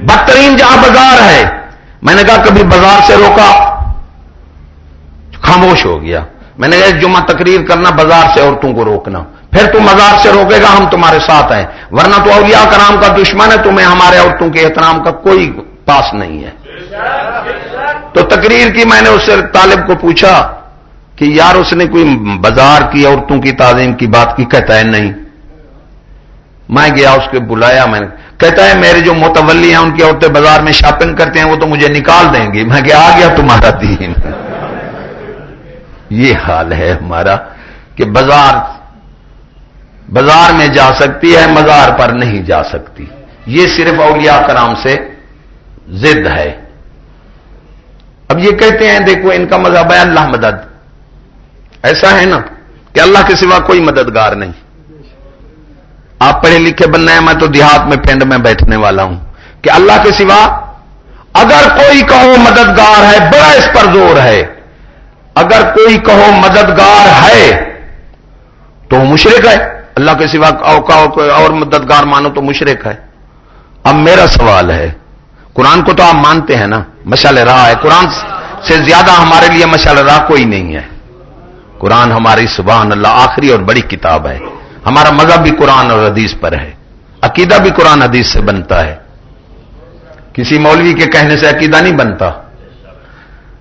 بدترین جہاں بازار ہے۔ میں نے کہا، کبھی بازار سے روکا۔ خاموش ہو گیا۔ میں نے کہا جمعہ تقریر کرنا، بازار سے عورتوں کو روکنا۔ پھر تم مزار سے روکے گا، ہم تمہارے ساتھ ہیں۔ ورنہ تو اولیاء کا نام کا دشمن ہے، تمہیں ہمارے عورتوں کے احترام کا کوئی پاس نہیں ہے۔ تو تقریر کی میں نے اس سے طالب کو پوچھا کہ یار اس نے کوئی بازار کی عورتوں کی تعظیم کی بات کی؟ کہتا ہے نہیں۔ میں گیا اس کے بلایا، میں نے کہتا ہے میرے جو متولی ہیں، ان کی عورتیں بازار میں شاپنگ کرتے ہیں، وہ تو مجھے نکال دیں گی میں کہ آ گیا تمہارا دین۔ یہ حال ہے ہمارا کہ بازار بازار میں جا سکتی ہے، مزار پر نہیں جا سکتی۔ یہ صرف اولیاء کرام سے زد ہے۔ اب یہ کہتے ہیں، دیکھو ان کا مذہب ہے، اللہ مدد۔ ایسا ہے نا کہ اللہ کے سوا کوئی مددگار نہیں۔ آپ پڑھے لکھے بننا ہے میں تو دیہات میں پنڈ میں بیٹھنے والا ہوں۔ کہ اللہ کے سوا اگر کوئی کہو مددگار ہے، بڑا اس پر زور ہے۔ اگر کوئی کہو مددگار ہے، تو وہ مشرق ہے۔ اللہ کے سوا اور مددگار مانو تو مشرق ہے۔ اب میرا سوال ہے، قرآن کو تو آپ مانتے ہیں نا مشال راہ ہے۔ قرآن سے زیادہ ہمارے لیے مشال راہ کوئی نہیں ہے۔ قرآن ہماری سبحان اللہ آخری اور بڑی کتاب ہے۔ ہمارا مذہب بھی قرآن اور حدیث پر ہے۔ عقیدہ بھی قرآن حدیث سے بنتا ہے۔ کسی مولوی کے کہنے سے عقیدہ نہیں بنتا۔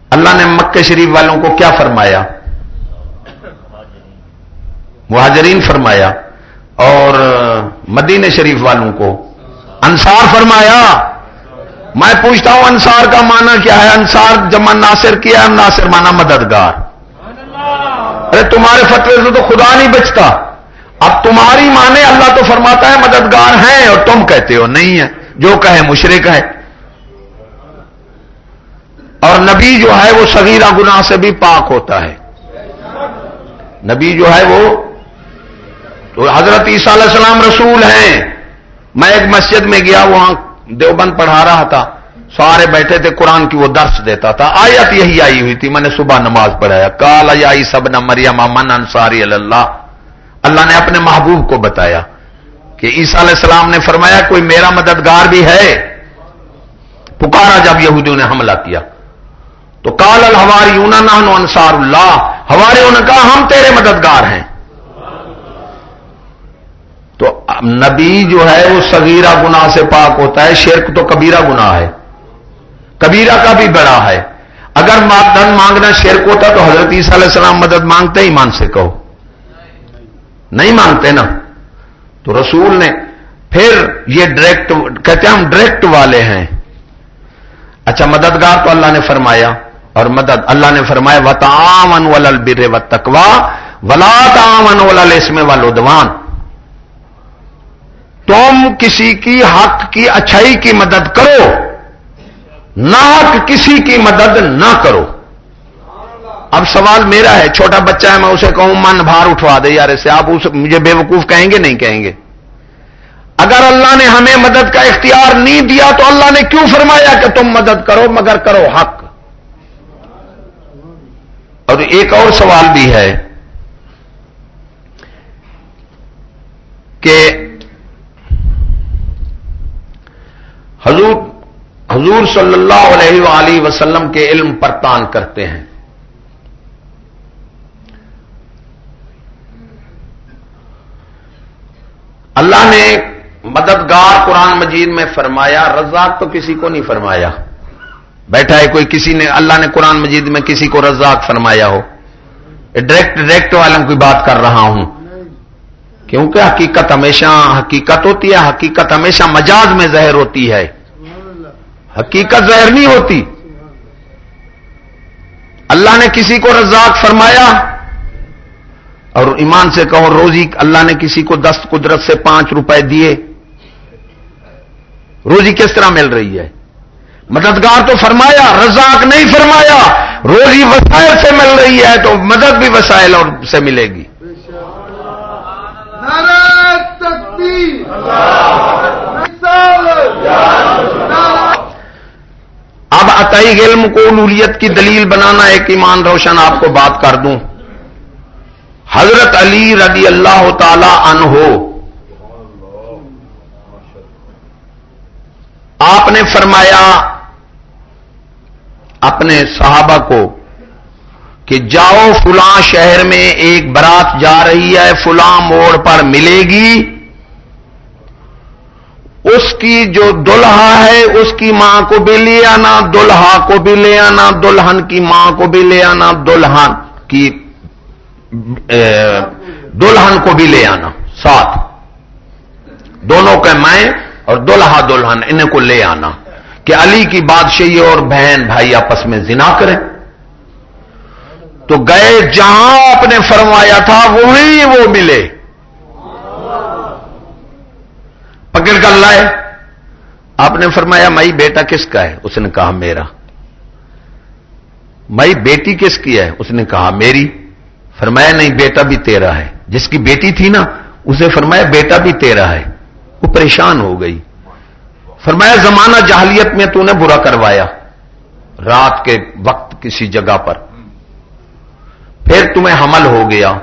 اللہ نے مکہ شریف والوں کو کیا فرمایا؟ مہاجرین فرمایا اور مدینہ شریف والوں کو انصار فرمایا۔ میں پوچھتا ہوں انصار کا معنی کیا ہے؟ انصار جمع ناصر کیا ہے؟ ناصر مانا مددگار۔ ارے تمہارے فتوے سے تو خدا نہیں بچتا۔ اب تمہاری مانے اللہ تو فرماتا ہے مددگار ہیں اور تم کہتے ہو نہیں ہے۔ جو کہے مشرق ہے۔ اور نبی جو ہے وہ صغیرہ گناہ سے بھی پاک ہوتا ہے۔ نبی جو ہے وہ تو حضرت عیسیٰ علیہ السلام رسول ہیں۔ میں ایک مسجد میں گیا، وہاں دیوبند پڑھا رہا تھا۔ سارے بیٹھے تھے، قرآن کی وہ درس دیتا تھا۔ آیت یہی آئی ہوئی تھی، میں نے صبح نماز پڑھایا۔ کال آئی سب نہ مریم امن انصاری اللہ؟ اللہ نے اپنے محبوب کو بتایا کہ عیسیٰ علیہ السلام نے فرمایا، کوئی میرا مددگار بھی ہے؟ پکارا جب یہودیوں نے حملہ کیا۔ تو کال الحواری انصار اللہ۔ ہمارے نے کہا، ہم تیرے مددگار ہیں۔ تو نبی جو ہے، وہ صغیرہ گناہ سے پاک ہوتا ہے، شرک تو کبیرہ گناہ ہے۔ کبیرہ کا بھی بڑا ہے۔ اگر دن مانگنا شرک ہوتا تو حضرت عیسیٰ علیہ السلام مدد مانگتے ہی مان سے کہو۔ نہیں مانگتے نا۔ تو رسول نے پھر یہ ڈائریکٹ کہتے ہم ڈائریکٹ والے ہیں۔ اچھا مددگار تو اللہ نے فرمایا۔ اور مدد اللہ نے فرمایا و تام ول بر و تکوا ولا تام ول اس تم کسی کی حق کی اچھائی کی مدد کرو۔ ناک کسی کی مدد نہ کرو۔ اب سوال میرا ہے، چھوٹا بچہ ہے، میں اسے کہوں، من بھار اٹھوا دے یار اسے آپ اسے مجھے بے وقوف کہیں گے، نہیں کہیں گے۔ اگر اللہ نے ہمیں مدد کا اختیار نہیں دیا تو اللہ نے کیوں فرمایا کہ تم مدد کرو، مگر کرو حق؟ اور ایک اور سوال بھی ہے کہ حضور حضور صلی اللہ علیہ وآلہ وسلم کے علم پر تان کرتے ہیں۔ اللہ نے مددگار قرآن مجید میں فرمایا، رزاق تو کسی کو نہیں فرمایا۔ بیٹھا ہے کوئی، کسی نے، اللہ نے قرآن مجید میں کسی کو رزاق فرمایا ہو۔ ڈائریکٹ ڈائریکٹ والوں کی بات کر رہا ہوں۔ کیونکہ حقیقت ہمیشہ، حقیقت ہوتی ہے، حقیقت ہمیشہ مجاز میں زہر ہوتی ہے۔ حقیقت ظاہر نہیں ہوتی۔ اللہ نے کسی کو رزاق فرمایا اور ایمان سے کہو روزی، اللہ نے کسی کو دست قدرت سے پانچ روپے دیے۔ روزی کس طرح مل رہی ہے؟ مددگار تو فرمایا، رزاق نہیں فرمایا، روزی وسائل سے مل رہی ہے تو مدد بھی وسائل اور سے ملے گی۔ اب عطائی علم کو نوریت کی دلیل بنانا ایک ایمان روشن آپ کو بات کر دوں۔ حضرت علی رضی اللہ تعالی عنہ ہو آپ نے فرمایا اپنے صحابہ کو کہ جاؤ فلاں شہر میں ایک برات جا رہی ہے، فلاں موڑ پر ملے گی۔ اس کی جو دلہا ہے، اس کی ماں کو بھی لے آنا، دلہا کو بھی لے آنا، دلہن کی ماں کو بھی لے آنا، دلہن کی دلہن کو بھی لے آنا، ساتھ۔ دونوں کے میں اور دلہا دلہن، انہیں کو لے آنا۔ کہ علی کی بادشاہی اور بہن بھائی آپس میں زنا کریں۔ تو گئے جہاں آپ نے فرمایا تھا وہی وہ ملے۔ پکڑ کر لائے۔ آپ نے فرمایا، مائی بیٹا کس کا ہے؟ اس نے کہا، میرا۔ مائی بیٹی کس کی ہے؟ اس نے کہا، میری۔ فرمایا، نہیں، بیٹا بھی تیرا ہے۔ جس کی بیٹی تھی نا، اسے فرمایا، بیٹا بھی تیرا ہے۔ وہ پریشان ہو گئی۔ فرمایا، زمانہ جہلیت میں تو نے برا کروایا۔ رات کے وقت کسی جگہ پر۔ پھر تمہیں حمل ہو گیا۔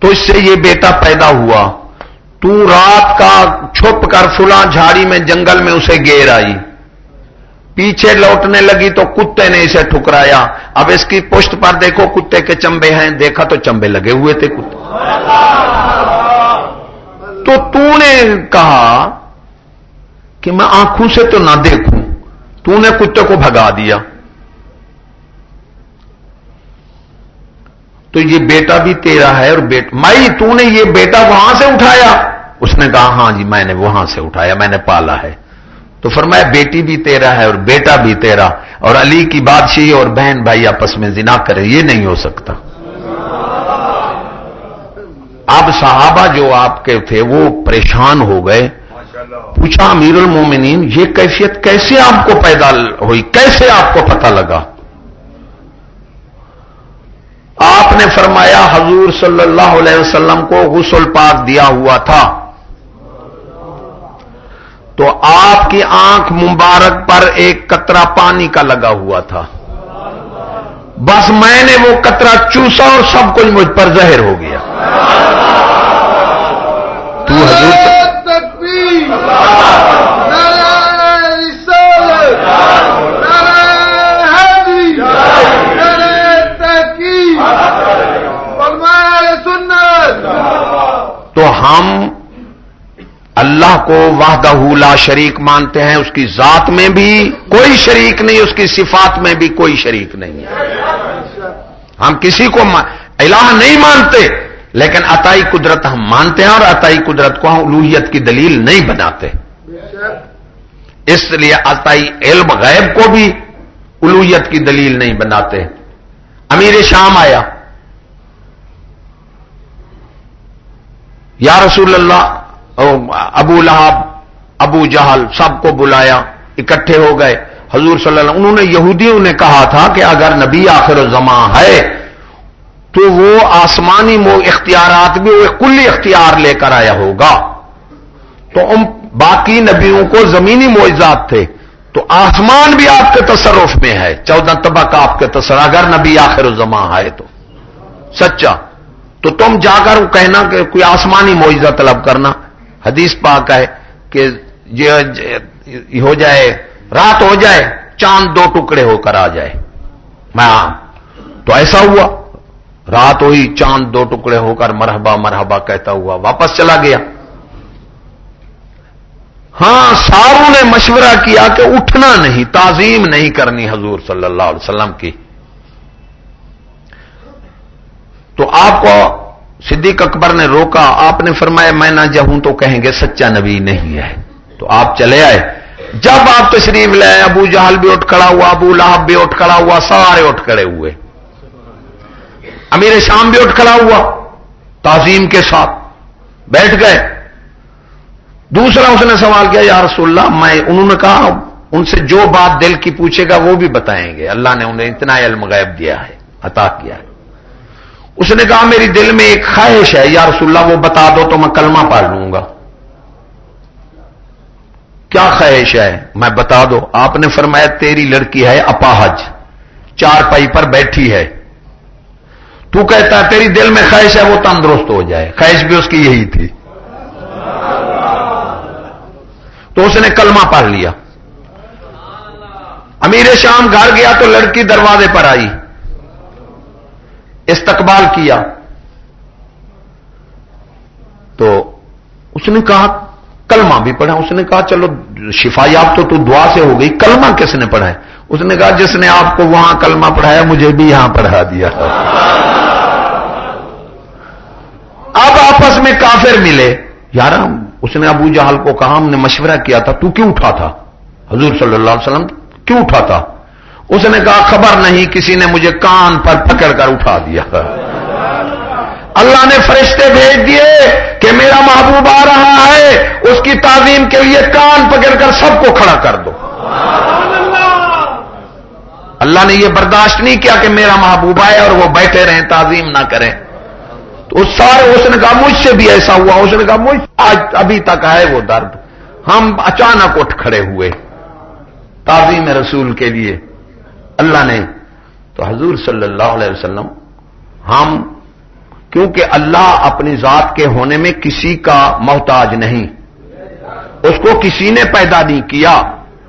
تو اس سے یہ بیٹا پیدا ہوا۔ تو رات کا چھپ کر فلاں جھاڑی میں جنگل میں اسے گیر آئی۔ پیچھے لوٹنے لگی تو کتے نے اسے ٹھکرایا۔ اب اس کی پشت پر دیکھو کتے کے چمبے ہیں۔ دیکھا تو چمبے لگے ہوئے تھے کتے۔ تو تو نے کہا کہ میں آنکھوں سے تو نہ دیکھوں۔ تو نے کتے کو بھگا دیا۔ تو یہ بیٹا بھی تیرا ہے اور بیٹا مائی، تو نے یہ بیٹا وہاں سے اٹھایا۔ اس نے کہا ہاں جی میں نے وہاں سے اٹھایا، میں نے پالا ہے۔ تو فرمایا، بیٹی بھی تیرا ہے اور بیٹا بھی تیرا، اور علی کی بادشاہی اور بہن بھائی آپس میں زنا کرے، یہ نہیں ہو سکتا۔ اب صحابہ جو آپ کے تھے، وہ پریشان ہو گئے۔ پوچھا، امیر المومنین، یہ کیفیت کیسے آپ کو پیدا ہوئی؟ کیسے آپ کو پتہ لگا؟ آپ نے فرمایا، حضور صلی اللہ علیہ وسلم کو غسل پاک دیا ہوا تھا۔ تو آپ کی آنکھ مبارک پر ایک قطرہ پانی کا لگا ہوا تھا۔ بس میں نے وہ قطرہ چوسا اور سب کچھ مجھ پر زہر ہو گیا۔ تو حضور تو ہم اللہ کو وحدہ لا شریک مانتے ہیں، اس کی ذات میں بھی کوئی شریک نہیں، اس کی صفات میں بھی کوئی شریک نہیں۔ ہم کسی کو الہ نہیں مانتے، لیکن عطائی قدرت ہم مانتے ہیں اور عطائی قدرت کو ہم الوحیت کی دلیل نہیں بناتے۔ اس لیے عطائی علم غیب کو بھی الوحیت کی دلیل نہیں بناتے۔ امیر شام آیا۔ یا رسول اللہ ابو لہب، ابو جہل سب کو بلایا، اکٹھے ہو گئے۔ حضور صلی اللہ علیہ وسلم، انہوں نے یہودیوں نے کہا تھا کہ اگر نبی آخر زماں ہے، تو وہ آسمانی مو اختیارات بھی، وہ کلی اختیار لے کر آیا ہوگا۔ تو ان باقی نبیوں کو زمینی معجزات تھے۔ تو آسمان بھی آپ کے تصرف میں ہے، چودہ طبق آپ کے تصر اگر نبی آخر زماں ہے تو۔ سچا۔ تو تم جا کر کہنا کہ کوئی آسمانی معجزہ طلب کرنا۔ حدیث پاک ہے کہ جی ہو جائے، رات ہو جائے، چاند دو ٹکڑے ہو کر آ جائے۔ میں تو ایسا ہوا۔ رات ہوئی، چاند دو ٹکڑے ہو کر مرحبا مرحبا کہتا ہوا واپس چلا گیا۔ ہاں ساروں نے مشورہ کیا کہ اٹھنا نہیں، تعظیم نہیں کرنی حضور صلی اللہ علیہ وسلم کی۔ تو آپ کو صدیق اکبر نے روکا، آپ نے فرمایا، میں نہ جاؤں تو کہیں گے سچا نبی نہیں ہے۔ تو آپ چلے آئے۔ جب آپ تشریف لے ابو جہل بھی اٹھ کھڑا ہوا، ابو لہب بھی اٹھ کھڑا ہوا، سارے اٹھ کھڑے ہوئے۔ امیر شام بھی اٹھ کھڑا ہوا، تعظیم کے ساتھ بیٹھ گئے۔ دوسرا اس نے سوال کیا، یا رسول اللہ، میں، انہوں نے کہا، ان سے جو بات دل کی پوچھے گا وہ بھی بتائیں گے۔ اللہ نے انہیں اتنا علم غیب دیا ہے، عطا کیا ہے۔ اس نے کہا، میری دل میں ایک خواہش ہے، یا رسول اللہ، وہ بتا دو تو میں کلمہ پڑھ لوں گا۔ کیا خواہش ہے؟ میں بتا دو۔ آپ نے فرمایا، تیری لڑکی ہے اپاہج چار پائی پر بیٹھی ہے۔ تو کہتا ہے، تیری دل میں خواہش ہے، وہ تندرست ہو جائے۔ خواہش بھی اس کی یہی تھی۔ تو اس نے کلمہ پڑھ لیا۔ امیر شام گھر گیا تو لڑکی دروازے پر آئی۔ استقبال کیا۔ تو اس نے کہا، کلمہ بھی پڑھا۔ اس نے کہا، چلو شفایاب تو تو دعا سے ہو گئی۔ کلمہ کس نے پڑھا ہے؟ اس نے کہا، جس نے آپ کو وہاں کلمہ پڑھایا، مجھے بھی یہاں پڑھا دیا۔ اب آپس میں کافر ملے۔ یار اس نے ابو جہل کو کہا، ہم نے مشورہ کیا تھا، تو کیوں اٹھا تھا؟ حضور صلی اللہ علیہ وسلم، کیوں اٹھا تھا؟ اس نے کہا، خبر نہیں، کسی نے مجھے کان پر پکڑ کر اٹھا دیا۔ اللہ نے فرشتے بھیج دیے کہ میرا محبوب آ رہا ہے، اس کی تعظیم کے لیے کان پکڑ کر سب کو کھڑا کر دو۔ اللہ نے یہ برداشت نہیں کیا کہ میرا محبوب آئے اور وہ بیٹھے رہیں، تعظیم نہ کریں۔ تو اس سارے، اس نے کہا، مجھ سے بھی ایسا ہوا۔ اس نے کہا، مجھ آج، ابھی تک ہے وہ درد۔ ہم اچانک اٹھ کھڑے ہوئے۔ تعظیم رسول کے لیے۔ اللہ نے تو حضور صلی اللہ علیہ وسلم، ہم کیونکہ اللہ اپنی ذات کے ہونے میں کسی کا محتاج نہیں، اس کو کسی نے پیدا نہیں کیا،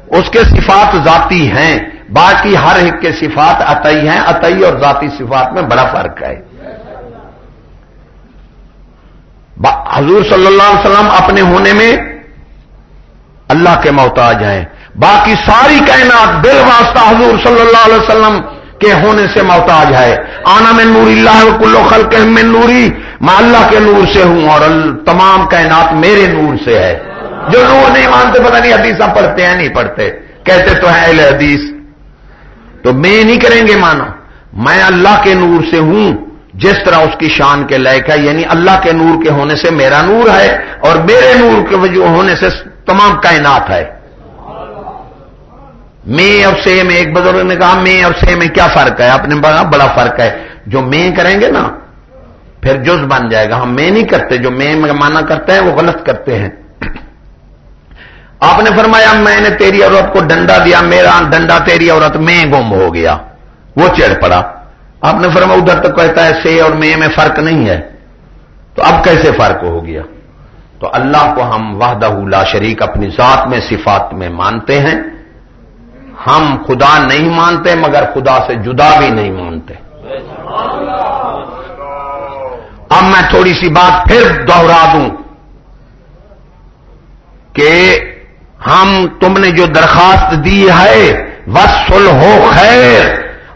اس کے صفات ذاتی ہیں، باقی ہر ایک کے صفات عطئی ہیں عطئی اور ذاتی صفات میں بڑا فرق ہے۔ حضور صلی اللہ علیہ وسلم اپنے ہونے میں اللہ کے محتاج ہیں۔ باقی ساری کائنات بل واسطہ حضور صلی اللہ علیہ وسلم کے ہونے سے محتاج ہے۔ آنا میں نور اللہ کلو خل کے میں نوری، میں اللہ کے نور سے ہوں اور تمام کائنات میرے نور سے ہے۔ جو نور نہیں مانتے، پتہ نہیں حدیث پڑھتے ہیں نہیں پڑھتے۔ کہتے تو ہیں اہل حدیث۔ تو میں نہیں کریں گے مانا میں اللہ کے نور سے ہوں، جس طرح اس کی شان کے لائق ہے۔ یعنی اللہ کے نور کے ہونے سے میرا نور ہے اور میرے نور کے ہونے سے تمام کائنات ہے۔ میں اور سے میں ایک بزرگ نے کہا، میں اور سے میں کیا فرق ہے؟ اپنے بڑا بڑا فرق ہے۔ جو میں کریں گے نا، پھر جز بن جائے گا۔ ہم میں نہیں کرتے، جو میں مانا کرتے ہیں وہ غلط کرتے ہیں۔ آپ نے فرمایا، میں نے تیری عورت کو ڈنڈا دیا، میرا ڈنڈا تیری عورت میں گم ہو گیا۔ وہ چڑھ پڑا۔ آپ نے فرمایا، ادھر تک کہتا ہے سے اور میں میں فرق نہیں ہے۔ تو اب کیسے فرق ہو گیا؟ تو اللہ کو ہم وحدہ لا شریک اپنی ذات میں، صفات میں مانتے ہیں۔ ہم خدا نہیں مانتے مگر خدا سے جدا بھی نہیں مانتے۔ اب میں تھوڑی سی بات پھر دوہرا دوں کہ ہم تم نے جو درخواست دی ہے وسل ہو خیر۔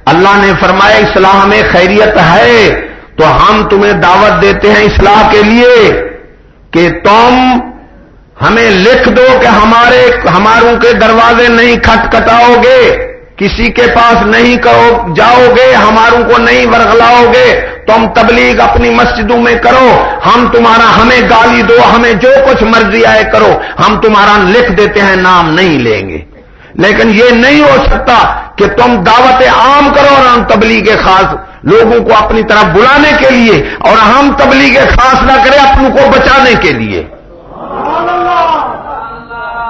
اللہ نے فرمایا، اصلاح میں خیریت ہے۔ تو ہم تمہیں دعوت دیتے ہیں اصلاح کے لیے کہ تم ہمیں لکھ دو کہ ہمارے ہماروں کے دروازے نہیں کھٹ کٹاؤ گے، کسی کے پاس نہیں کرو جاؤ گے، ہماروں کو نہیں ورگلاؤ گے۔ تم تبلیغ اپنی مسجدوں میں کرو، ہم تمہارا ہمیں گالی دو، ہمیں جو کچھ مرضی آئے کرو، ہم تمہارا لکھ دیتے ہیں، نام نہیں لیں گے۔ لیکن یہ نہیں ہو سکتا کہ تم دعوت عام کرو اور ہم تبلیغ خاص، لوگوں کو اپنی طرف بلانے کے لیے اور ہم تبلیغ خاص نہ کریں اپنوں کو بچانے کے لیے۔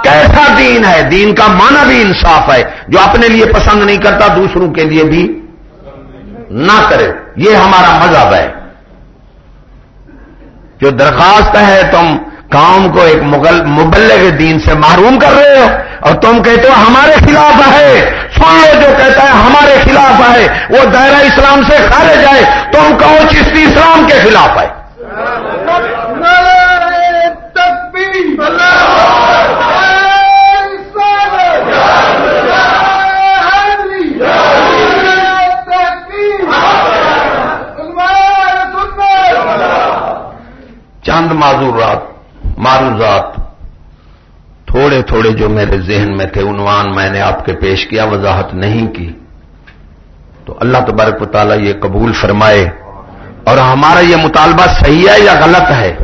کیسا دین ہے؟ دین کا معنی بھی انصاف ہے۔ جو اپنے لیے پسند نہیں کرتا، دوسروں کے لیے بھی نہ کرے۔ یہ ہمارا مذہب ہے۔ جو درخواست ہے، تم کام کو ایک مغل، مبلغ دین سے محروم کر رہے ہو اور تم کہتے ہو، ہمارے خلاف ہے۔ سن لو جو کہتا ہے، ہمارے خلاف ہے۔ وہ دائرہ اسلام سے خارج جائے تم کہو چشتی اسلام کے خلاف ہے۔ چند معذورات معروضات تھوڑے تھوڑے جو میرے ذہن میں تھے، عنوان میں نے آپ کے پیش کیا، وضاحت نہیں کی۔ تو اللہ تبارک و تعالیٰ یہ قبول فرمائے۔ اور ہمارا یہ مطالبہ صحیح ہے یا غلط ہے؟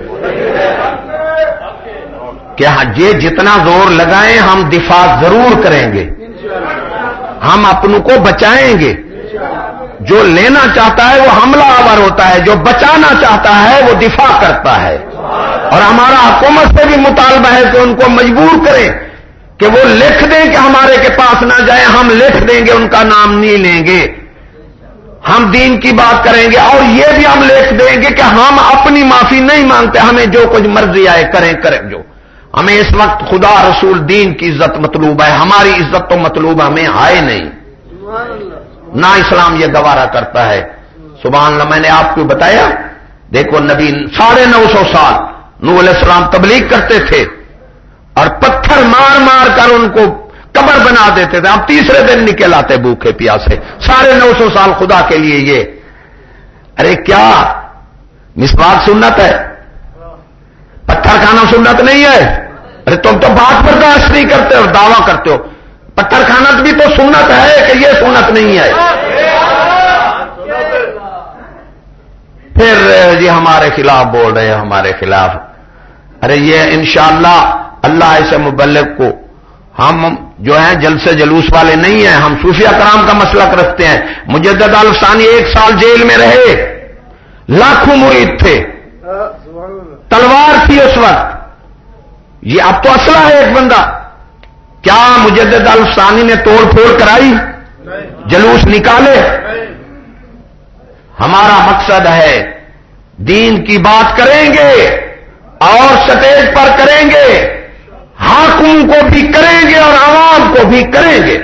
کہ ہاں، یہ جتنا زور لگائیں، ہم دفاع ضرور کریں گے۔ ہم اپنوں کو بچائیں گے۔ جو لینا چاہتا ہے وہ حملہ آور ہوتا ہے، جو بچانا چاہتا ہے وہ دفاع کرتا ہے۔ اور ہمارا حکومت سے بھی مطالبہ ہے کہ ان کو مجبور کریں کہ وہ لکھ دیں کہ ہمارے کے پاس نہ جائیں، ہم لکھ دیں گے، ان کا نام نہیں لیں گے۔ ہم دین کی بات کریں گے اور یہ بھی ہم لکھ دیں گے کہ ہم اپنی معافی نہیں مانگتے، ہمیں جو کچھ مرضی آئے کریں کریں جو۔ ہمیں اس وقت خدا رسول دین کی عزت مطلوب ہے، ہماری عزت تو مطلوب ہمیں آئے نہیں۔ نہ اسلام یہ گوارا کرتا ہے۔ سبحان اللہ، میں نے آپ کو بتایا، دیکھو نبی، ساڑھے نو سو سال نو علیہ السلام تبلیغ کرتے تھے اور پتھر مار مار کر ان کو قبر بنا دیتے تھے۔ اب تیسرے دن نکل آتے بھوکے پیاسے۔ ساڑھے نو سو سال خدا کے لیے یہ۔ ارے کیا؟ مسواک سنت ہے؟ پتھر کھانا سنت نہیں ہے؟ ارے تم تو بات برداشت نہیں کرتے اور دعویٰ کرتے ہو۔ پتھر کھانا بھی تو سنت ہے کہ یہ سنت نہیں ہے۔ پھر جی ہمارے خلاف بول رہے ہیں، ہمارے خلاف۔ ارے یہ انشاءاللہ اللہ ایسے مبلک کو ہم جو ہیں جل سے جلوس والے نہیں ہیں، ہم صوفیہ کرام کا مسئلہ رکھتے ہیں۔ مجدد الفسانی ایک سال جیل میں رہے۔ لاکھوں مرید تھے۔ تلوار تھی اس وقت۔ یہ اب تو اصلہ ہے ایک بندہ۔ کیا مجدد الفسانی نے توڑ پھوڑ کرائی؟ جلوس نکالے؟ ہمارا مقصد ہے دین کی بات کریں گے اور سٹیج پر کریں گے حاکم کو بھی کریں گے اور عوام کو بھی کریں گے۔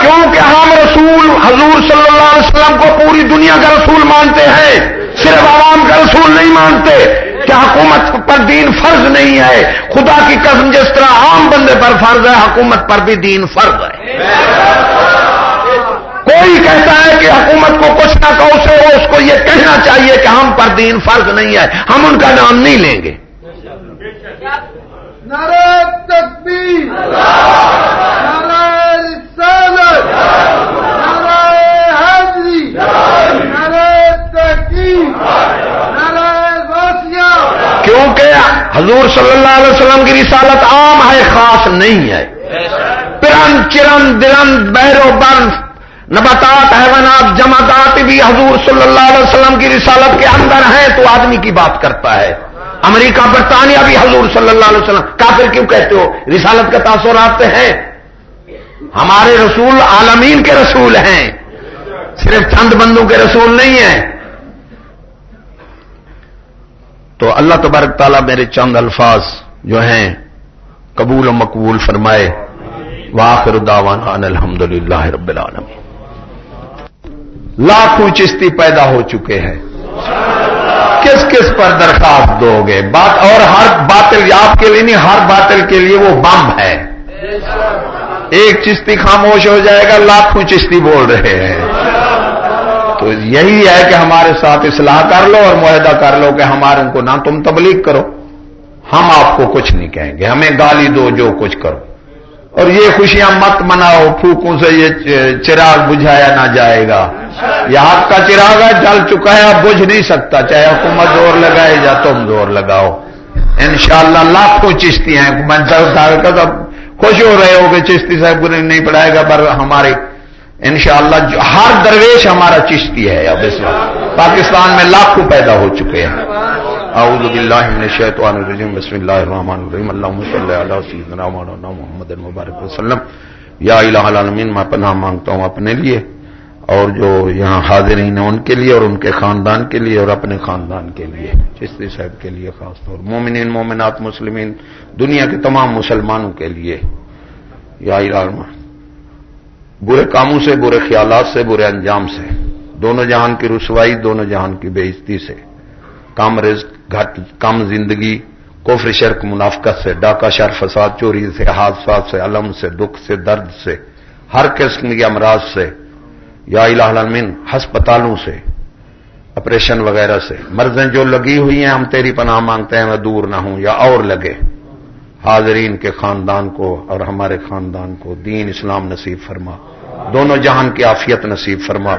کیونکہ ہم رسول، حضور صلی اللہ علیہ وسلم کو پوری دنیا کا رسول مانتے ہیں، صرف عوام کا رسول نہیں مانتے۔ کہ حکومت پر دین فرض نہیں ہے؟ خدا کی قسم جس طرح عام بندے پر فرض ہے، حکومت پر بھی دین فرض ہے۔ کوئی کہتا ہے کہ حکومت کو کچھ نہ کہو، اسے اس کو یہ کہنا چاہیے کہ ہم پر دین فرض نہیں ہے۔ ہم ان کا نام نہیں لیں گے۔ تکبیر۔ حضور صلی اللہ علیہ وسلم کی رسالت عام ہے، خاص نہیں ہے۔ پرن چرن درن بہرو بن نباتات، حیوانات جماعت بھی حضور صلی اللہ علیہ وسلم کی رسالت کے اندر ہیں، تو آدمی کی بات کرتا ہے۔ امریکہ، برطانیہ بھی حضور صلی اللہ علیہ وسلم، کافر کیوں کہتے ہو؟ رسالت کا تاثرات ہیں۔ ہمارے رسول عالمین کے رسول ہیں، صرف چند بندوں کے رسول نہیں ہیں۔ تو اللہ تبارک تعالیٰ میرے چند الفاظ جو ہیں، قبول و مقبول فرمائے۔ واخر داوان الحمد للہ رب العالمین۔ لاکھوں چشتی پیدا ہو چکے ہیں۔ کس کس پر درخواست دو گے بات اور ہر باطل، آپ کے لیے نہیں، ہر باطل کے لیے وہ بم ہے۔ ایک چشتی خاموش ہو جائے گا، لاکھوں چشتی بول رہے ہیں۔ تو یہی ہے کہ ہمارے ساتھ اصلاح کر لو اور معاہدہ کر لو کہ ہمارے ان کو نہ تم تبلیغ کرو۔ ہم آپ کو کچھ نہیں کہیں گے، ہمیں گالی دو جو کچھ کرو۔ اور یہ خوشیاں مت مناؤ، پھوکوں سے یہ چراغ بجھایا نہ جائے گا۔ یہ آپ کا چراغ ہے، جل چکا ہے اب بجھ نہیں سکتا۔ چاہے حکومت زور لگائے یا تم زور لگاؤ۔ انشاءاللہ لاکھوں چشتی ہیں۔ میں خوش ہو رہے ہو کہ چشتی صاحب کو نہیں پڑھائے گا، پر ہمارے انشاءاللہ جو ہر درویش ہمارا چشتی ہے اب اس وقت۔ پاکستان میں لاکھوں پیدا ہو چکے ہیں۔ اعوذ باللہ من الشیطان الرجیم۔ بسم اللہ الرحمن الرحیم۔ اللہم صلی علی سیدنا مولانا محمد مبارک وسلم۔ یا الہ العالمین، میں پناہ مانگتا ہوں اپنے لیے۔ اور جو یہاں حاضرین ہیں ان کے لیے اور ان کے خاندان کے لیے اور اپنے خاندان کے لیے۔ چشتی صاحب کے لیے خاص طور۔ مومنین، مومنات، مسلمین، دنیا کے تمام مسلمانوں کے لیے۔ یا الہ برے کاموں سے، برے خیالات سے، برے انجام سے۔ دونوں جہان کی رسوائی، دونوں جہان کی بےزتی سے۔ کم رزق، گھٹ، کم زندگی کوفر شرک، منافقت سے، ڈاکہ، شر، فساد، چوری سے، حادثات سے، علم سے، دکھ سے، درد سے، ہر قسم کے امراض سے، یا الہ العالمین، ہسپتالوں سے آپریشن وغیرہ سے۔ مرضیں جو لگی ہوئی ہیں، ہم تیری پناہ مانگتے ہیں، میں دور نہ ہوں، یا اور لگے۔ حاضرین کے خاندان کو اور ہمارے خاندان کو دین اسلام نصیب فرما۔ دونوں جہان کی آفیت نصیب فرما۔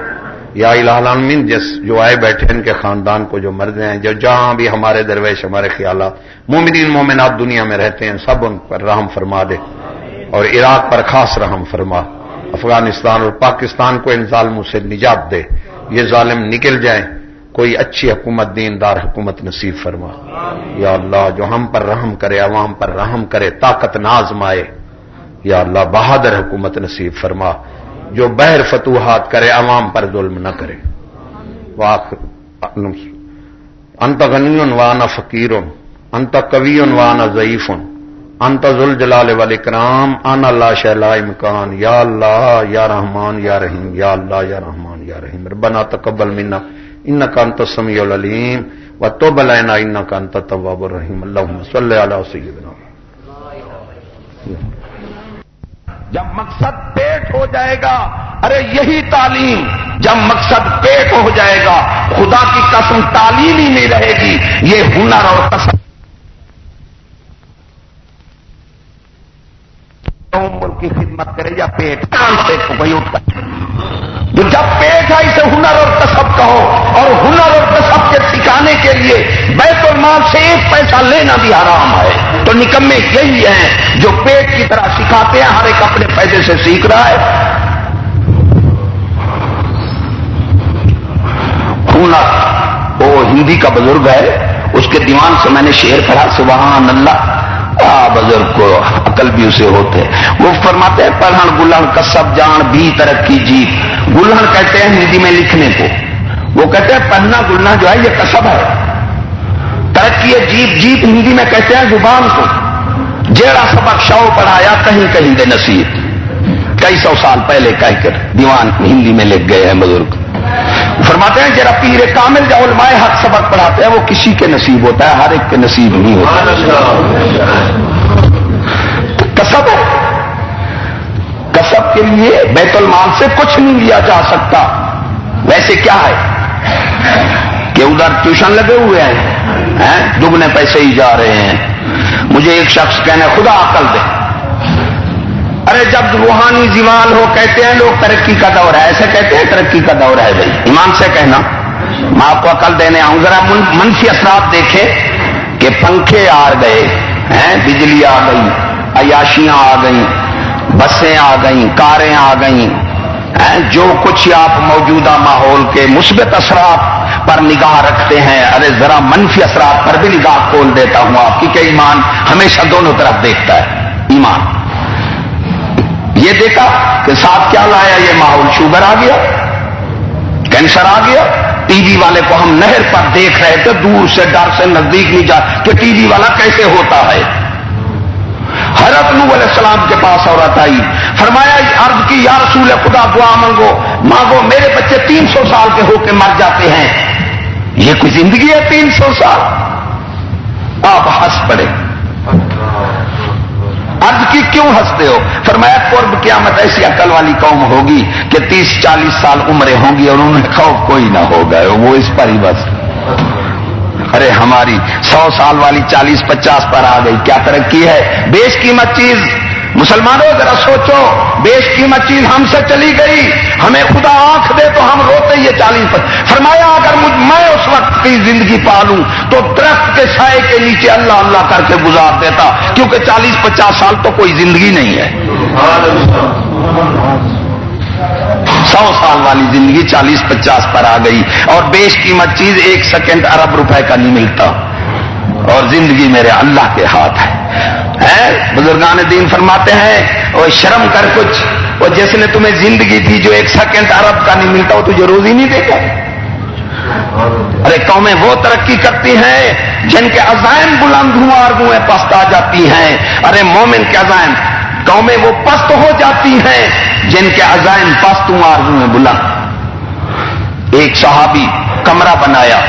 یا العالمین، جس جو آئے بیٹھے، ان کے خاندان کو جو مرد ہیں، جو جہاں بھی ہمارے درویش، ہمارے خیالات، مومنین، مومنات دنیا میں رہتے ہیں، سب ان پر رحم فرما دے اور عراق پر خاص رحم فرما۔ افغانستان اور پاکستان کو ان ظالموں سے نجات دے۔ یہ ظالم نکل جائیں، کوئی اچھی حکومت، دیندار حکومت نصیب فرما۔ یا اللہ، جو ہم پر رحم کرے، عوام پر رحم کرے، طاقت ناز مائے یا اللہ، بہادر حکومت نصیب فرما۔ جو بہر فتوحات کرے، عوام پر ظلم نہ کرے۔ انت غنی وانا فقیر انت کبی وانا ضعیف انت ذل جلال والے کرام ان اللہ شلا امکان، یا اللہ، یا رحمان، یا رحیم، یا اللہ، یا رحمان، یا رحیم۔ ربنا تقبل منا ان کا انت سمیع العلیم و تو بلائنا ان کا انت طواب الرحیم۔ اللہ صلی اللہ سیدنا جب مقصد پیٹ ہو جائے گا، ارے یہی تعلیم، جب مقصد پیٹ ہو جائے گا، خدا کی قسم تعلیم ہی نہیں رہے گی، یہ ہنر اور قسم۔ ملک کی خدمت کرے یا پیٹ سے کوئی کر۔ تو جب پیٹ ہے اسے ہنر اور کسب کہو اور ہنر اور کسب کے سکھانے کے لیے بیت المال سے ایک پیسہ لینا بھی حرام ہے۔ تو نکمے یہی ہیں جو پیٹ کی طرح سکھاتے ہیں، ہر ایک اپنے پیسے سے سیکھ رہا ہے۔ ہنر، وہ ہندی کا بزرگ ہے، اس کے دیوان سے میں نے شعر پڑھا، سبحان اللہ۔ بزرگ کو عقل بھی اسے ہوتے وہ فرماتے ہیں، پڑھن گلہن کسب جان بھی ترقی جیت۔ گلہن کہتے ہیں ہندی میں لکھنے کو۔ وہ کہتے ہیں، پڑھنا گلنا جو ہے، یہ کسب ہے۔ ترقی جیت جیت ہندی میں کہتے ہیں، زبان کو۔ جیڑا سبق شو پڑھایا کہیں کہیں دے نصیب۔ کئی سو سال پہلے کہہ کر دیوان ہندی میں لکھ گئے ہیں بزرگ۔ فرماتے ہیں جرا پیر کامل جو علماء حق سبق پڑھاتے ہیں وہ کسی کے نصیب ہوتا ہے ہر ایک کے نصیب نہیں ہوتا۔ کسب ہے۔ کسب کے لیے بیت المال سے کچھ نہیں لیا جا سکتا۔ ویسے کیا ہے؟ کہ ادھر ٹیوشن لگے ہوئے ہیں دگنے پیسے ہی جا رہے ہیں۔ مجھے ایک شخص کہنا خدا عقل دے۔ ارے جب روحانی زیوان ہو کہتے ہیں، لوگ ترقی کا دور ہے، ایسے کہتے ہیں ترقی کا دور ہے بھائی۔ ایمان سے کہنا۔ میں آپ کو عقل دینے آؤں۔ ذرا منفی اثرات دیکھے کہ پنکھے آ گئے، ہیں، بجلی آ گئی، عیاشیاں آ گئیں، بسیں آ گئیں، کاریں آ گئیں جو کچھ آپ موجودہ ماحول کے مثبت اثرات پر نگاہ رکھتے ہیں۔ ارے ذرا منفی اثرات پر بھی نگاہ کھول دیتا ہوں آپ کی کہ ایمان ہمیشہ دونوں طرف دیکھتا ہے۔ ایمان۔ یہ دیکھا کہ ساتھ کیا لایا یہ ماحول؟ شوگر آ گیا کینسر آ گیا۔ ٹی وی والے کو ہم نہر پر دیکھ رہے تھے، دور سے، ڈر سے، نزدیک نہیں جا کہ ٹی وی والا کیسے ہوتا ہے؟ حضرت نو علیہ السلام کے پاس عورت آئی، فرمایا عرض کی، یا رسول خدا، دعا مانگو مانگو، میرے بچے تین سو سال کے ہو کے مر جاتے ہیں۔ یہ کوئی زندگی ہے تین سو سال؟ آپ ہنس پڑے۔ کی کیوں ہنستے ہو؟ فرمایا قرب قیامت ایسی عقل والی قوم ہوگی کہ تیس چالیس سال عمریں ہوں گی اور انہیں خوف کوئی نہ ہوگا۔ وہ اس پر ہی بس۔ ارے ہماری سو سال والی چالیس پچاس پر آ گئی۔ کیا ترقی ہے؟ بیش قیمت چیز۔ مسلمانوں، ذرا سوچو، بیش قیمت چیز ہم سے چلی گئی، ہمیں خدا آنکھ دے تو ہم روتے یہ چالیس پر۔ فرمایا، اگر مجھ میں اس وقت کی زندگی پالوں، تو درخت کے سائے کے نیچے اللہ اللہ کر کے گزار دیتا، کیونکہ چالیس، پچاس سال تو کوئی زندگی نہیں ہے۔ سو سال والی زندگی چالیس، پچاس پر آ گئی، اور بیش قیمت چیز ایک سیکنڈ ارب روپے کا نہیں ملتا۔ اور زندگی میرے اللہ کے ہاتھ ہے۔ بزرگان دین فرماتے ہیں وہ شرم کر کچھ، وہ جس نے تمہیں زندگی تھی جو ایک سیکنڈ ارب کا نہیں ملتا، وہ تجھے روزی نہیں دیتا ارے قومیں وہ ترقی کرتی ہیں، جن کے عزائم بلند ہوں اور پست آ جاتی ہیں۔ ارے مومن کے عزائم، قومیں وہ پست ہو جاتی ہیں، جن کے عزائم پست ہوں اور بلند۔ ایک صحابی کمرہ بنایا،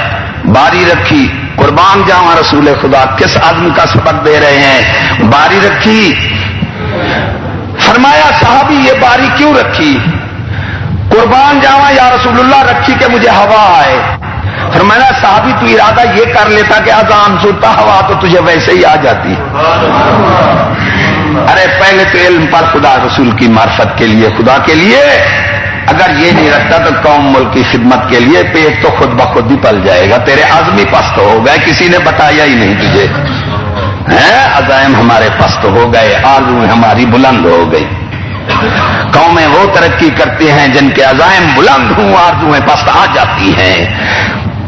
باری رکھی قربان جاؤں رسول خدا، کس آدمی کا سبق دے رہے ہیں؟ باری رکھی۔ فرمایا، صحابی، یہ باری کیوں رکھی؟ قربان جاوا یا رسول اللہ، رکھی کہ مجھے ہوا آئے۔ فرمایا، صحابی، تو ارادہ یہ کر لیتا کہ آزان سنتا، ہوا تو تجھے ویسے ہی آ جاتی۔ ارے، پہلے تو علم پر خدا رسول کی معرفت کے لیے، خدا کے لیے۔ اگر یہ نہیں رکھتا تو قوم ملک کی خدمت کے لیے پیٹ تو خود بخود ہی پل جائے گا۔ تیرے آزمی پست ہو گئے، کسی نے بتایا ہی نہیں تجھے۔ عزائم ہمارے پست ہو گئے آلو ہماری بلند ہو گئی۔ قومیں وہ ترقی کرتی ہیں جن کے عزائم بلند ہوں آرزویں پست آ جاتی ہیں۔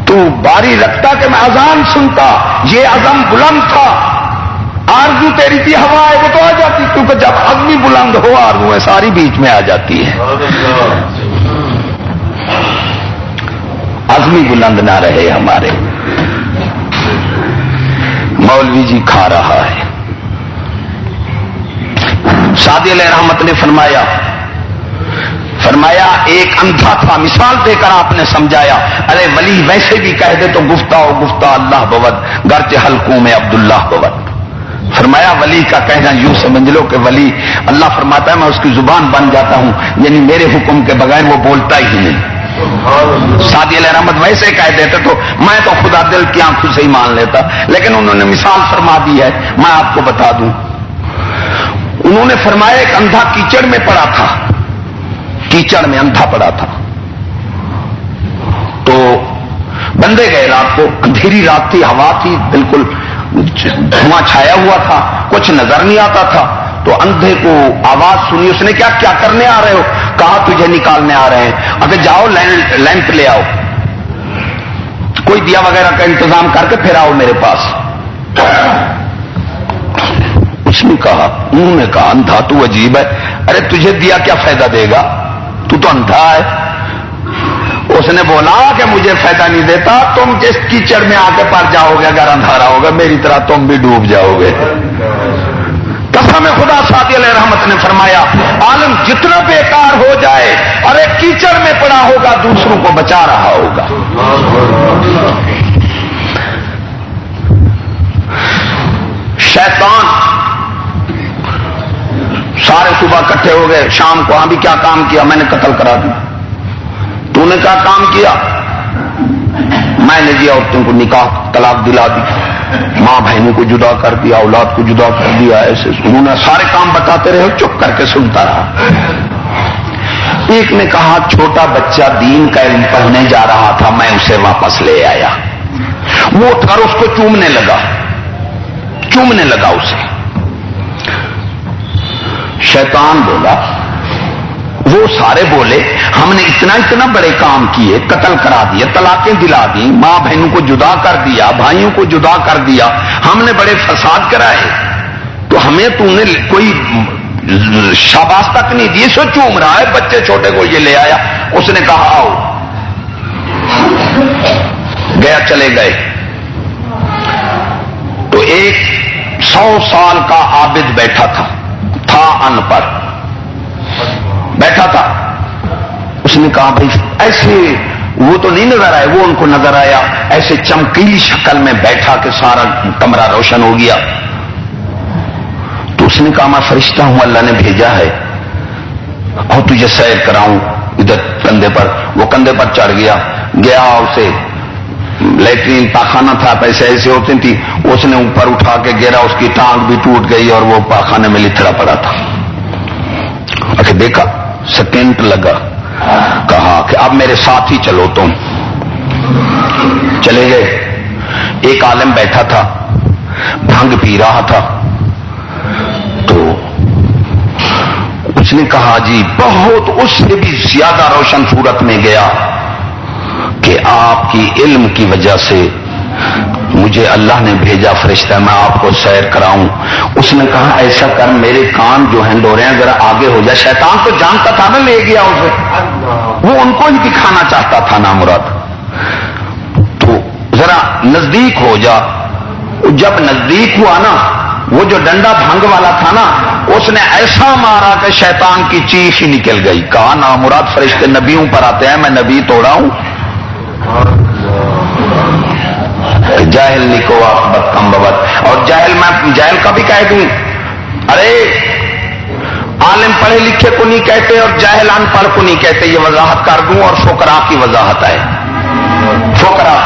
تو باری رکھتا کہ میں اذان سنتا، یہ عزم بلند تھا۔ آرزو تیری تھی ہوا ہے، وہ تو آ جاتی۔ کیونکہ جب عزمی بلند ہو آرزویں ساری بیچ میں آ جاتی ہے۔ عزمی بلند نہ رہے ہمارے۔ مولوی جی کھا رہا ہے۔ شادی علیہ رحمت نے فرمایا فرمایا، ایک اندھا تھا۔ مثال دے کر آپ نے سمجھایا۔ ارے ولی، ویسے بھی کہہ دے تو گفتا ہو گفتا اللہ بوت گرچ حلقوں میں عبد اللہ فرمایا، ولی کا کہنا یوں سمجھ لو کہ ولی اللہ فرماتا ہے، میں اس کی زبان بن جاتا ہوں یعنی میرے حکم کے بغیر وہ بولتا ہی نہیں۔ سادی علیہ رحمت ویسے کہہ دیتے تو میں تو خدا دل کی آنکھوں سے ہی مان لیتا، لیکن انہوں نے مثال فرما دی ہے، میں آپ کو بتا دوں۔ انہوں نے فرمایا، ایک اندھا کیچڑ میں پڑا تھا۔ کیچڑ میں اندھا پڑا تھا۔ تو بندے گئے رات کو، اندھیری رات تھی، ہوا تھی، بالکل دھواں چھایا ہوا تھا، کچھ نظر نہیں آتا تھا۔ تو اندھے کو آواز سنی، اس نے کیا کیا کرنے آ رہے ہو؟ کہا تجھے نکالنے آ رہے ہیں؟ اگر جاؤ لیمپ لے آؤ۔ کوئی دیا وغیرہ کا انتظام کر کے پھر آؤ میرے پاس۔ اس نے کہا انہوں نے کہا، اندھا تو عجیب ہے۔ ارے، تجھے دیا کیا فائدہ دے گا؟ تو تو اندھا ہے۔ اس نے بولا کہ مجھے فائدہ نہیں دیتا، تم جس کیچڑ میں آ کے پڑ جاؤ گے، اگر اندھارا ہوگا، میری طرح تم بھی ڈوب جاؤ گے۔ قسم خدا سادی علیہ رحمت نے فرمایا، عالم جتنا بیکار ہو جائے اور ایک کیچڑ میں پڑا ہوگا، دوسروں کو بچا رہا ہوگا۔ شیطان سارے صبح کٹھے ہو گئے، شام کو ہاں بھی کیا کام کیا، میں نے قتل کرا دیا۔ تو نے کیا کام کیا؟ میں نے جی عورتوں کو نکاح طلاق دلا دی۔ ماں بہنوں کو جدا کر دیا، اولاد کو جدا کر دیا، ایسے انہوں نے سارے کام بتاتے رہے چپ کر کے سنتا رہا۔ ایک نے کہا، چھوٹا بچہ دین کا علم پڑھنے جا رہا تھا، میں اسے واپس لے آیا۔ وہ اٹھ کر اس کو چومنے لگا۔ چومنے لگا اسے۔ شیطان بولا وہ سارے بولے، ہم نے اتنا اتنا بڑے کام کیے، قتل کرا دیے طلاقیں دلا دی ماں بہنوں کو جدا کر دیا، بھائیوں کو جدا کر دیا، ہم نے بڑے فساد کرائے۔ تو ہمیں تو نے کوئی شاباش تک نہیں دی سو چوم رہا ہے بچے چھوٹے کو یہ لے آیا، اس نے کہا آؤ۔ گیا چلے گئے۔ تو ایک سو سال کا عابد بیٹھا تھا تھا ان پر بیٹھا تھا۔ اس نے کہا، بھائی، ایسے وہ تو نہیں نظر آئے، وہ ان کو نظر آیا۔ ایسے چمکیلی شکل میں بیٹھا کہ سارا کمرہ روشن ہو گیا۔ تو اس نے کہا، میں فرشتہ ہوں، اللہ نے بھیجا ہے۔ اور تجھے سیر کراؤں ادھر کندھے پر۔ وہ کندھے پر چڑھ گیا گیا اسے لیٹرین پاخانہ تھا، پیسے ایسے ہوتے تھی اس نے اوپر اٹھا کے گرا اس کی ٹانگ بھی ٹوٹ گئی اور وہ پاخانے میں لتڑا پڑا تھا۔ دیکھا سیکنڈ لگا۔ کہا کہ اب میرے ساتھ ہی چلو تم۔ چلے گئے۔ ایک عالم بیٹھا تھا۔ بھنگ پی رہا تھا۔ تو اس نے کہا جی بہت اس سے بھی زیادہ روشن صورت میں گیا کہ آپ کی علم کی وجہ سے مجھے اللہ نے بھیجا، فرشتہ، میں آپ کو سیر کراؤں۔ اس نے کہا، ایسا کر، میرے کان جو ہیں ڈورے ہیں، ذرا آگے ہو جائے شیطان تو جانتا تھا نا لے گیا اسے وہ ان کو ہی دکھانا چاہتا تھا نا مراد تو ذرا نزدیک ہو جا۔ جب نزدیک ہوا نا، وہ جو ڈنڈا بھنگ والا تھا نا، اس نے ایسا مارا کہ شیطان کی چیخ ہی نکل گئی۔ کہا نا مراد فرشتے نبیوں پر آتے ہیں، میں نبی توڑا ہوں۔ جاہل نکو بد کم ببت اور جاہل میں جاہل کا بھی کہہ دوں ارے، عالم پڑھے لکھے کو نہیں کہتے اور جاہل ان پڑھ کو نہیں کہتے، یہ وضاحت کر دوں اور فکرا کی وضاحت ہے فکرا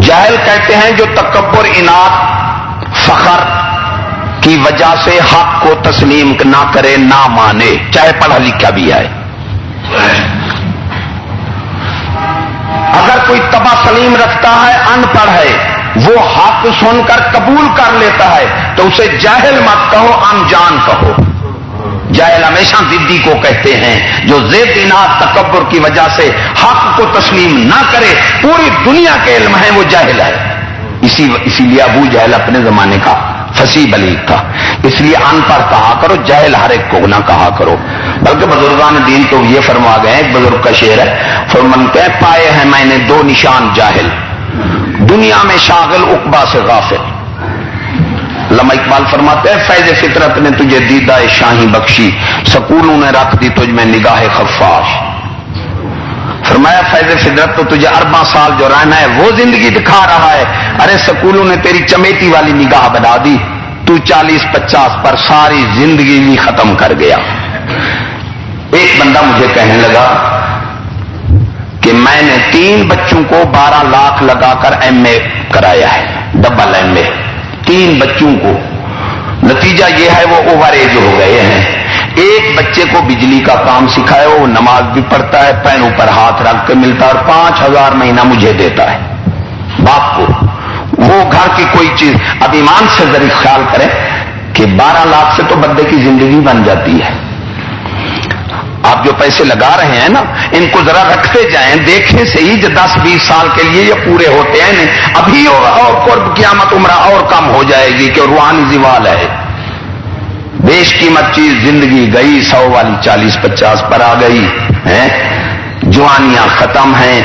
جاہل کہتے ہیں جو تکبر، انعت، فخر کی وجہ سے حق کو تسلیم نہ کرے، نہ مانے، چاہے پڑھا لکھا بھی ہے اگر کوئی تبا سلیم رکھتا ہے، ان پڑھ ہے، وہ حق سن کر قبول کر لیتا ہے، تو اسے جاہل مت کہو ان جان کہو۔ جاہل ہمیشہ ددی کو کہتے ہیں، جو زید انعت تکبر کی وجہ سے حق کو تسلیم نہ کرے، پوری دنیا کے علم ہے، وہ جاہل ہے۔ اسی اسی لیے ابو جہل اپنے زمانے کا فسی بلی تھا اس لیے ان پر کہا کرو جہل ہر ایک کو نہ کہا کرو۔ بلکہ بزرگان دین تو یہ فرما گئے ایک بزرگ کا شعر ہے فرمن کہ پائے ہیں میں نے دو نشان جاہل۔ دنیا میں شاغل اقبا سے غافل۔ لما اقبال فرماتے ہیں، فیض فطرت نے تجھے دیدہ شاہی بخشی، سکولوں نے رکھ دی تجھ میں نگاہ خفاش۔ فرمایا، فیض فطرت تو تجھے ارباں سال جو رہنا ہے، وہ زندگی دکھا رہا ہے۔ ارے سکولوں نے تیری چمیتی والی نگاہ بنا دی۔ تو چالیس، پچاس پر ساری زندگی بھی ختم کر گیا۔ ایک بندہ مجھے کہنے لگا کہ میں نے تین بچوں کو بارہ لاکھ لگا کر ایم اے کرایا ہے، ڈبل ایم اے۔ تین بچوں کو۔ نتیجہ یہ ہے، وہ اوور ایج ہو گئے ہیں۔ بچے کو بجلی کا کام سکھایا وہ نماز بھی پڑھتا ہے، پینوں پر ہاتھ رکھ کے ملتا ہے اور پانچ ہزار مہینہ مجھے دیتا ہے۔ باپ کو۔ وہ گھر کی کوئی چیز۔ اب ایمان سے ذریعہ خیال کریں کہ بارہ لاکھ سے تو بندے کی زندگی بن جاتی ہے۔ آپ جو پیسے لگا رہے ہیں نا، ان کو ذرا رکھتے جائیں، دیکھیں سے ہی جو دس بیس سال کے لیے یہ پورے ہوتے ہیں۔ ابھی اور قرب قیامت عمرہ اور کم ہو جائے گی کہ روحانی زوال ہے۔ بیش قیمت چیز زندگی گئی، سو والی چالیس پچاس پر آ گئی ہے جوانیاں ختم ہیں۔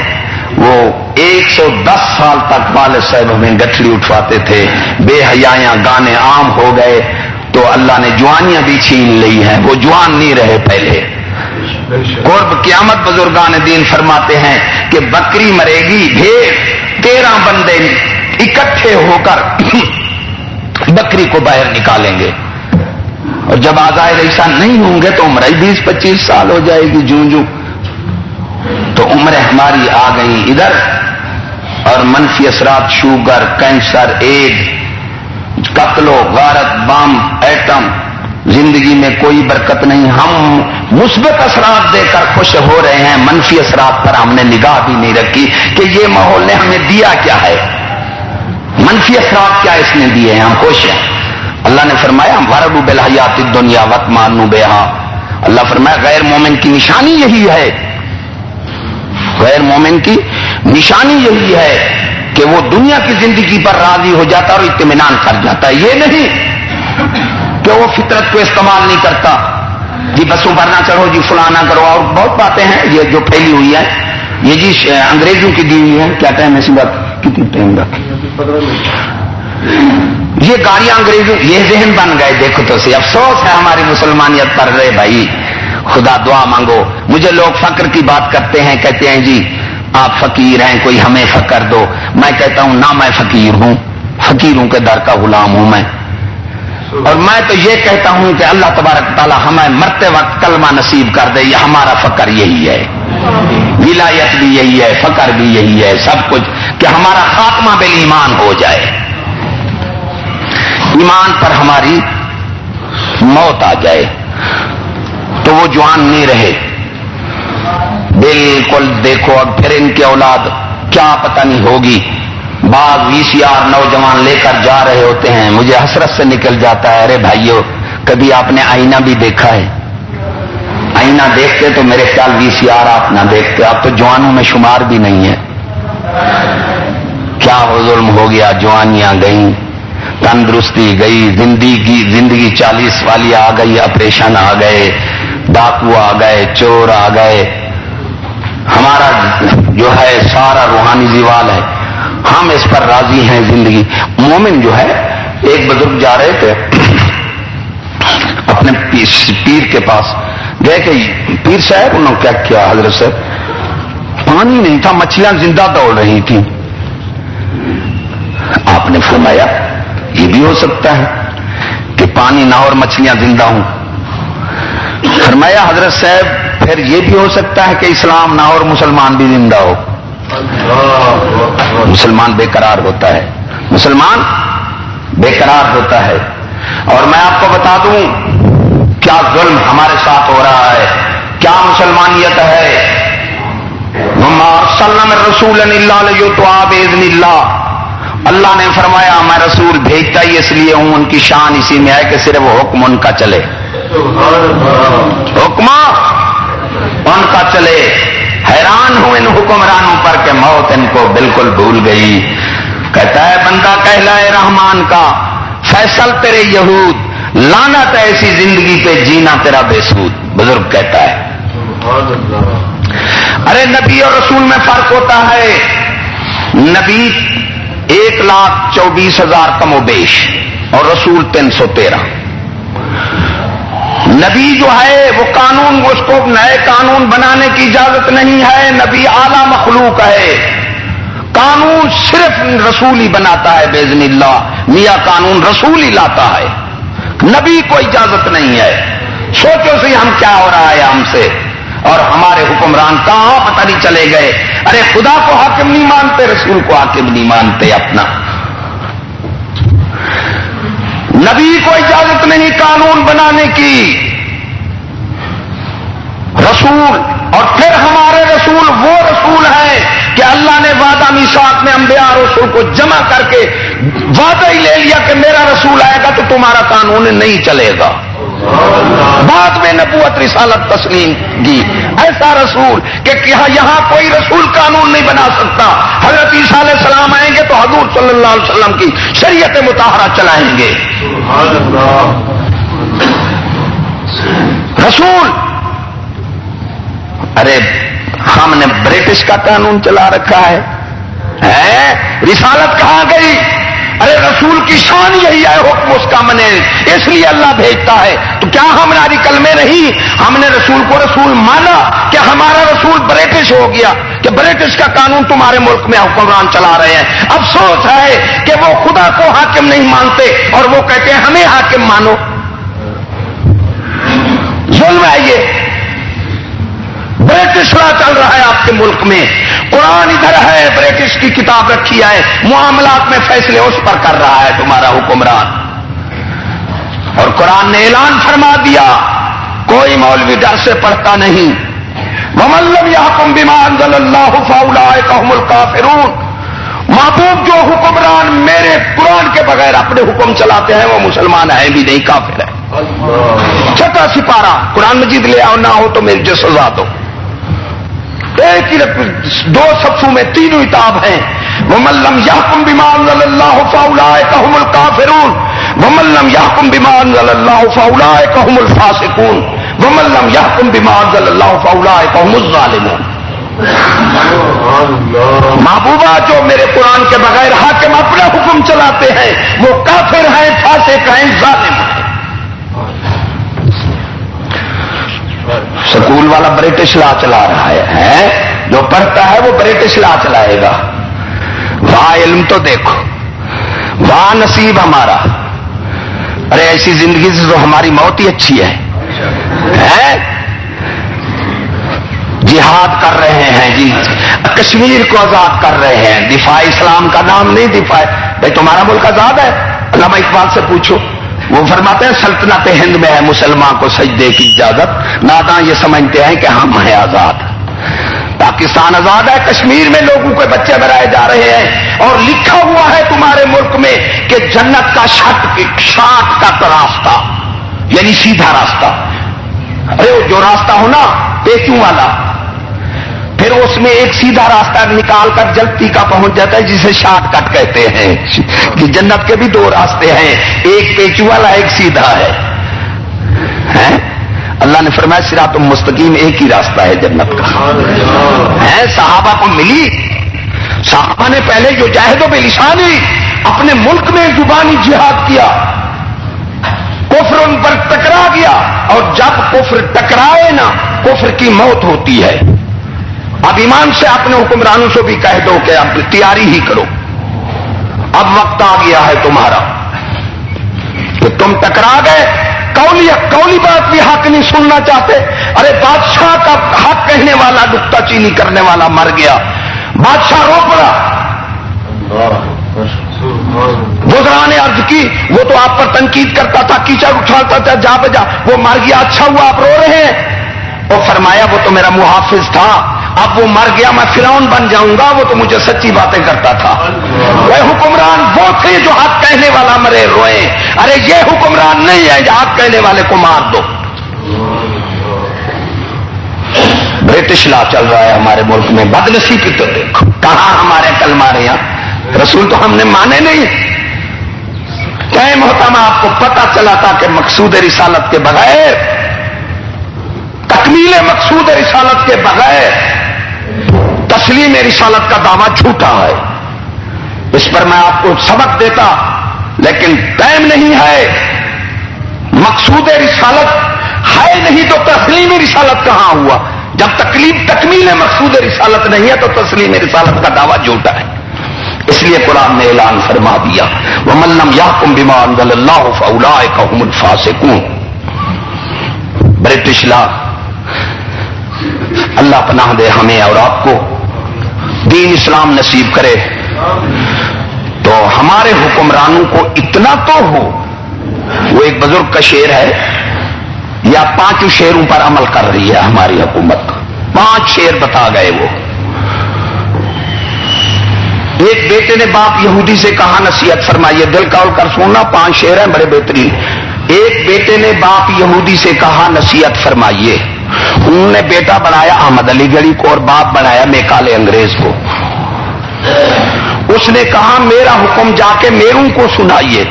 وہ ایک سو دس سال تک والد صاحب ہمیں گٹھڑی اٹھواتے تھے۔ بے حیاں گانے عام ہو گئے۔ تو اللہ نے جوانیاں بھی چھین لی ہیں۔ وہ جوان نہیں رہے پہلے۔ قرب قیامت بزرگان دین فرماتے ہیں کہ بکری مرے گی بھیڑ تیرہ بندے اکٹھے ہو کر بکری کو باہر نکالیں گے۔ اور جب آزاد ایسا نہیں ہوں گے تو عمر بیس پچیس سال ہو جائے گی جوں جوں۔ تو عمر ہماری آ گئی ادھر اور منفی اثرات، شوگر، کینسر، ایڈ، قتل و غارت، بم، ایٹم، زندگی میں کوئی برکت نہیں۔ ہم مثبت اثرات دے کر خوش ہو رہے ہیں۔ منفی اثرات پر ہم نے نگاہ بھی نہیں رکھی کہ یہ ماحول نے ہمیں دیا کیا ہے۔ منفی اثرات کیا اس نے دیے ہیں؟ ہم خوش ہیں۔ اللہ نے فرمایا ورب بلحیات دنیا وط مانو بے اللہ فرمایا، غیر مومن کی نشانی یہی ہے. غیر مومن کی نشانی یہی ہے کہ وہ دنیا کی زندگی پر راضی ہو جاتا اور اطمینان کر جاتا ہے۔ یہ نہیں کہ وہ فطرت کو استعمال نہیں کرتا جی بسوں پر نہ چڑھو جی فلانا کرو۔ اور بہت باتیں ہیں یہ جو پھیلی ہوئی ہے یہ جی انگریزوں کی دی ہوئی ہے کیا ٹائم ایسی بات کتنی ٹائم رکھ یہ گاڑیاں انگریزوں یہ ذہن بن گئے، دیکھو تو سی افسوس ہے ہماری مسلمانیت پر۔ رہے بھائی، خدا دعا مانگو۔ مجھے لوگ فقر کی بات کرتے ہیں، کہتے ہیں جی آپ فقیر ہیں، کوئی ہمیں فقر دو۔ میں کہتا ہوں، نہ میں فقیر ہوں۔ فقیروں کے در کا غلام ہوں میں۔ اور میں تو یہ کہتا ہوں کہ اللہ تبارک تعالیٰ ہمیں مرتے وقت کلمہ نصیب کر دے۔ یہ ہمارا فقر یہی ہے۔ ولایت بھی یہی ہے، فقر بھی یہی ہے۔ سب کچھ کہ ہمارا خاتمہ بل ایمان ہو جائے۔ ایمان پر ہماری موت آ جائے تو وہ جوان نہیں رہے۔ بالکل دیکھو اب پھر ان کی اولاد کیا پتہ نہیں ہوگی۔ بعض وی سی آر نوجوان لے کر جا رہے ہوتے ہیں۔ مجھے حسرت سے نکل جاتا ہے۔ ارے بھائیو، کبھی آپ نے آئینہ بھی دیکھا ہے؟ آئینہ دیکھتے تو میرے خیال وی سی آر آپ نہ دیکھتے۔ آپ تو جوانوں میں شمار بھی نہیں ہے۔ کیا ہو ظلم ہو گیا؟ جوانیاں گئیں۔ تندرستی گئی، زندگی زندگی چالیس والی آ گئی آپریشن آ گئے، ڈاکو آ گئے، چور آ گئے۔ ہمارا جو ہے سارا روحانی زیوال ہے۔ ہم اس پر راضی ہیں زندگی۔ مومن جو ہے، ایک بزرگ جا رہے تھے، اپنے پیر کے پاس۔ گئے کہ پیر صاحب، انہوں نے کیا کیا؟ حضرت صاحب، پانی نہیں تھا، مچھلیاں زندہ دوڑ رہی تھیں۔ آپ نے فرمایا یہ بھی ہو سکتا ہے کہ پانی نہ اور مچھلیاں زندہ ہوں۔ فرمایا حضرت صاحب، پھر یہ بھی ہو سکتا ہے کہ اسلام نہ اور مسلمان بھی زندہ ہو۔ مسلمان بے قرار ہوتا ہے۔ مسلمان بے قرار ہوتا ہے۔ اور میں آپ کو بتا دوں، کیا ظلم ہمارے ساتھ ہو رہا ہے؟ کیا مسلمانیت ہے؟ سلم رسول اللہ تو اللہ نے فرمایا، میں رسول بھیجتا ہی اس لیے ہوں، ان کی شان اسی میں ہے کہ صرف حکم ان کا چلے۔ حکم ان کا چلے۔ حیران ہوں ان حکمرانوں پر کہ موت ان کو بالکل بھول گئی۔ کہتا ہے، بندہ کہلائے رحمان کا، فیصل تیرے یہود لانا ایسی زندگی پہ، جینا تیرا بے سود بزرگ کہتا ہے۔ ارے، نبی اور رسول میں فرق ہوتا ہے۔ نبی ایک لاکھ چوبیس ہزار کم و بیش اور رسول تین سو تیرہ۔ نبی جو ہے، وہ قانون اس کو نئے قانون بنانے کی اجازت نہیں ہے۔ نبی اعلی مخلوق ہے۔ قانون صرف رسول ہی بناتا ہے بےزن اللہ۔ میاں قانون رسول ہی لاتا ہے۔ نبی کو اجازت نہیں ہے۔ سوچو سی ہم کیا ہو رہا ہے ہم سے۔ اور ہمارے حکمران کہاں پتہ نہیں چلے گئے۔ ارے خدا کو حاکم نہیں مانتے، رسول کو حاکم نہیں مانتے اپنا۔ نبی کو اجازت نہیں قانون بنانے کی۔ رسول، اور پھر ہمارے رسول وہ رسول ہیں کہ اللہ نے وعدہ میساک میں انبیاء رسول کو جمع کر کے وعدہ ہی لے لیا کہ میرا رسول آئے گا تو تمہارا قانون نہیں چلے گا۔ بعد میں نبوت رسالت تسلیم کی ایسا رسول کہ یہاں کوئی رسول قانون نہیں بنا سکتا۔ حضرت عیسیٰ علیہ السلام آئیں گے تو حضور صلی اللہ علیہ وسلم کی شریعت متحرہ چلائیں گے۔ رسول! ارے، ہم نے برٹش کا قانون چلا رکھا ہے۔ رسالت کہاں گئی؟ ارے رسول کی شان یہی ہے، حکم اس کا منے۔ اس لیے اللہ بھیجتا ہے۔ تو کیا ہماری کل میں نہیں؟ ہم نے رسول کو رسول مانا کہ ہمارا رسول برٹش ہو گیا، کہ برٹش کا قانون تمہارے ملک میں حکمران چلا رہے ہیں۔ افسوس ہے کہ وہ خدا کو حاکم نہیں مانتے اور وہ کہتے ہیں، ہمیں حاکم مانو۔ ظلم ہے یہ۔ برٹش لا چل رہا ہے آپ کے ملک میں۔ قرآن ادھر ہے برٹش کی کتاب رکھی ہے۔ معاملات میں فیصلے اس پر کر رہا ہے تمہارا حکمران۔ اور قرآن نے اعلان فرما دیا کوئی مولوی ڈر سے پڑھتا نہیں۔ مملم یا حکم بیمان اللہ فرون محبوب جو حکمران میرے قرآن کے بغیر اپنے حکم چلاتے ہیں وہ مسلمان ہیں بھی نہیں کافر ہے چھٹا سپارہ قرآن مجید لے آؤ نہ ہو تو میری جو سزا دو۔ ایک ہی دو سفوں میں تینوں اتاب ہیں۔ وہ ملم یا کم بیمان اللہ فاؤلا کہم الکافرون وہ ملم یا کم بیمان اللہ فاؤلا کہم الفاسکون وہ ملم یا کم بیمان اللہ فاؤلا کہم الظالمون۔ محبوبہ، جو میرے قرآن کے بغیر حاکم اپنا حکم چلاتے ہیں، وہ کافر ہیں، فاسق ہیں، ظالم ہیں۔ سکول والا برٹش لا چلا رہا ہے جو پڑھتا ہے وہ برٹش لا چلائے گا۔ واہ، علم تو دیکھو۔ واہ، نصیب ہمارا۔ ارے، ایسی زندگی سے تو ہماری موت ہی اچھی ہے۔ جہاد کر رہے ہیں جی۔ کشمیر کو آزاد کر رہے ہیں۔ دفاع اسلام کا نام نہیں دفاع بھائی، تمہارا ملک آزاد ہے۔ علامہ اقبال سے پوچھو۔ وہ فرماتے ہیں، سلطنت ہند میں ہے مسلمان کو سجدے کی اجازت۔ ناداں یہ سمجھتے ہیں کہ ہم ہیں آزاد۔ پاکستان آزاد ہے، کشمیر میں لوگوں کے بچے بنائے جا رہے ہیں۔ اور لکھا ہوا ہے تمہارے ملک میں کہ جنت کا شٹ شاٹ کا راستہ یعنی سیدھا راستہ۔ ارے، جو راستہ ہو نا پیچوں والا پھر اس میں ایک سیدھا راستہ نکال کر جلدی کا پہنچ جاتا ہے، جسے شارٹ کٹ کہتے ہیں۔ کہ جنت کے بھی دو راستے ہیں، ایک پیچو والا، ایک سیدھا ہے۔ اللہ نے فرمایا سرا تم مستقیم ایک ہی راستہ ہے جنت کا۔ ہے صحابہ کو ملی۔ صحابہ نے پہلے جو جاہد و بے لسانی اپنے ملک میں زبانی جہاد کیا، کفر ان پر ٹکرا گیا۔ اور جب کفر ٹکرائے نا، کفر کی موت ہوتی ہے۔ اب ایمان سے اپنے حکمرانوں سے بھی کہہ دو کہ اب تیاری ہی کرو۔ اب وقت آ گیا ہے تمہارا۔ کہ تم ٹکرا گئے۔ کولی کولی بات بھی حق نہیں سننا چاہتے؟ ارے بادشاہ کا حق کہنے والا دکتا چینی کرنے والا مر گیا۔ بادشاہ رو پڑا۔ گزرا نے ارض کی، وہ تو آپ پر تنقید کرتا تھا، کیچڑ اٹھاتا تھا، جا بجا۔ وہ مر گیا اچھا ہوا، آپ رو رہے ہیں۔ وہ فرمایا، وہ تو میرا محافظ تھا۔ اب وہ مر گیا، میں فرعون بن جاؤں گا، وہ تو مجھے سچی باتیں کرتا تھا۔ وہ حکمران، وہ تھے جو حق کہنے والا مرے، روئے۔ ارے، یہ حکمران نہیں ہے جو حق کہنے والے کو مار دو۔ برٹش لا چل رہا ہے ہمارے ملک میں۔ بدنسی کی تو دیکھو، کہاں ہمارے کل مارے یہاں رسول تو ہم نے مانے نہیں۔ ٹائم ہوتا میں آپ کو پتا چلا تھا کہ مقصود رسالت کے بغیر، تکمیل مقصود رسالت کے بغیر تسلیم رسالت کا دعویٰ جھوٹا ہے۔ اس پر میں آپ کو سبق دیتا، لیکن ٹائم نہیں ہے۔ مقصود رسالت ہے نہیں تو تسلیم رسالت کہاں ہوا؟ جب تکلیف تکمیل مقصود رسالت نہیں ہے تو تسلیم رسالت کا دعویٰ جھوٹا ہے۔ اس لیے قرآن نے اعلان فرما دیا وہ ملم یا کم بیمان اللہ برٹش لا، اللہ پناہ دے ہمیں اور آپ کو۔ دین اسلام نصیب کرے۔ تو ہمارے حکمرانوں کو اتنا تو ہو، وہ ایک بزرگ کا شیر ہے، یا پانچوں شیروں پر عمل کر رہی ہے ہماری حکومت۔ پانچ شیر بتا گئے وہ۔ ایک بیٹے نے باپ یہودی سے کہا، نصیحت فرمائیے، دل کا کر سونا پانچ شیر ہیں، بڑے بہترین۔ ایک بیٹے نے باپ یہودی سے کہا، نصیحت فرمائیے۔ انہوں نے بیٹا بنایا احمد علی گڑھی کو اور باپ بنایا میکالے انگریز کو۔ اس نے کہا، میرا حکم جا کے میروں کو سنائیے۔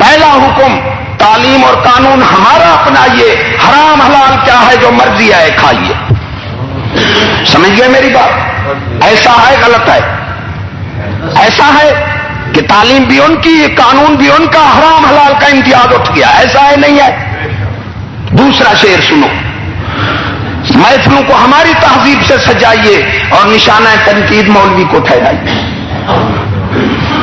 پہلا حکم، تعلیم اور قانون ہمارا اپنائیے۔ حرام حلال کیا ہے جو مرضی ہے کھائیے۔ سمجھ گئے میری بات؟ ایسا ہے، غلط ہے؟ ایسا ہے کہ تعلیم بھی ان کی، قانون بھی ان کا، حرام حلال کا امتیاز اٹھ گیا۔ ایسا ہے، نہیں ہے۔ دوسرا شعر سنو۔ محفلوں کو ہماری تہذیب سے سجائیے اور نشانہ تنقید مولوی کو ٹھہرائیے۔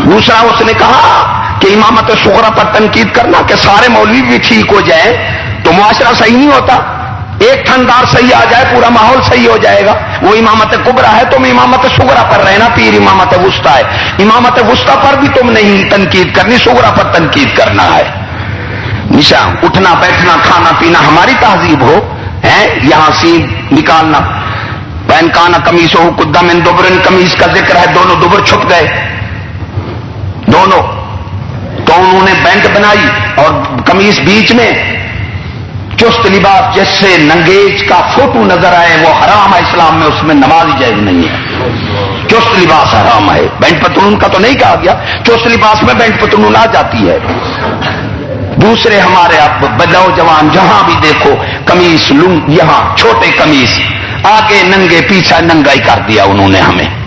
دوسرا اس نے کہا کہ امامت شہرا پر تنقید کرنا کہ سارے مولوی بھی ٹھیک ہو جائیں تو معاشرہ صحیح نہیں ہوتا۔ ایک تھندار صحیح آ جائے، پورا ماحول صحیح ہو جائے گا۔ وہ امامت کبرا ہے، تم امامت سگرا پر رہنا، پیر امامت وسطی ہے۔ امامت وسطی پر بھی تم نہیں تنقید کرنی سگرا پر تنقید کرنا ہے۔ نشا اٹھنا، بیٹھنا، کھانا پینا ہماری تہذیب ہو۔ یہاں سی نکالنا۔ پین کانا کمیز ہو کدم ان دوبرن کمیز کا ذکر ہے، دونوں دوبر چھپ گئے۔ دونوں۔ تو انہوں نے بینک بنائی اور کمیز بیچ میں چست لباس جس سے ننگیج کا فوٹو نظر آئے، وہ حرام ہے، اسلام میں اس میں نماز جائز نہیں ہے۔ چست لباس حرام ہے۔ بینٹ پتنون کا تو نہیں کہا گیا، چست لباس میں بینٹ پتنون آ جاتی ہے۔ دوسرے ہمارے اب نوجوان جہاں بھی دیکھو، کمیز لنگ یہاں، چھوٹے کمیز۔ آگے ننگے، پیچھا ننگائی کر دیا انہوں نے ہمیں۔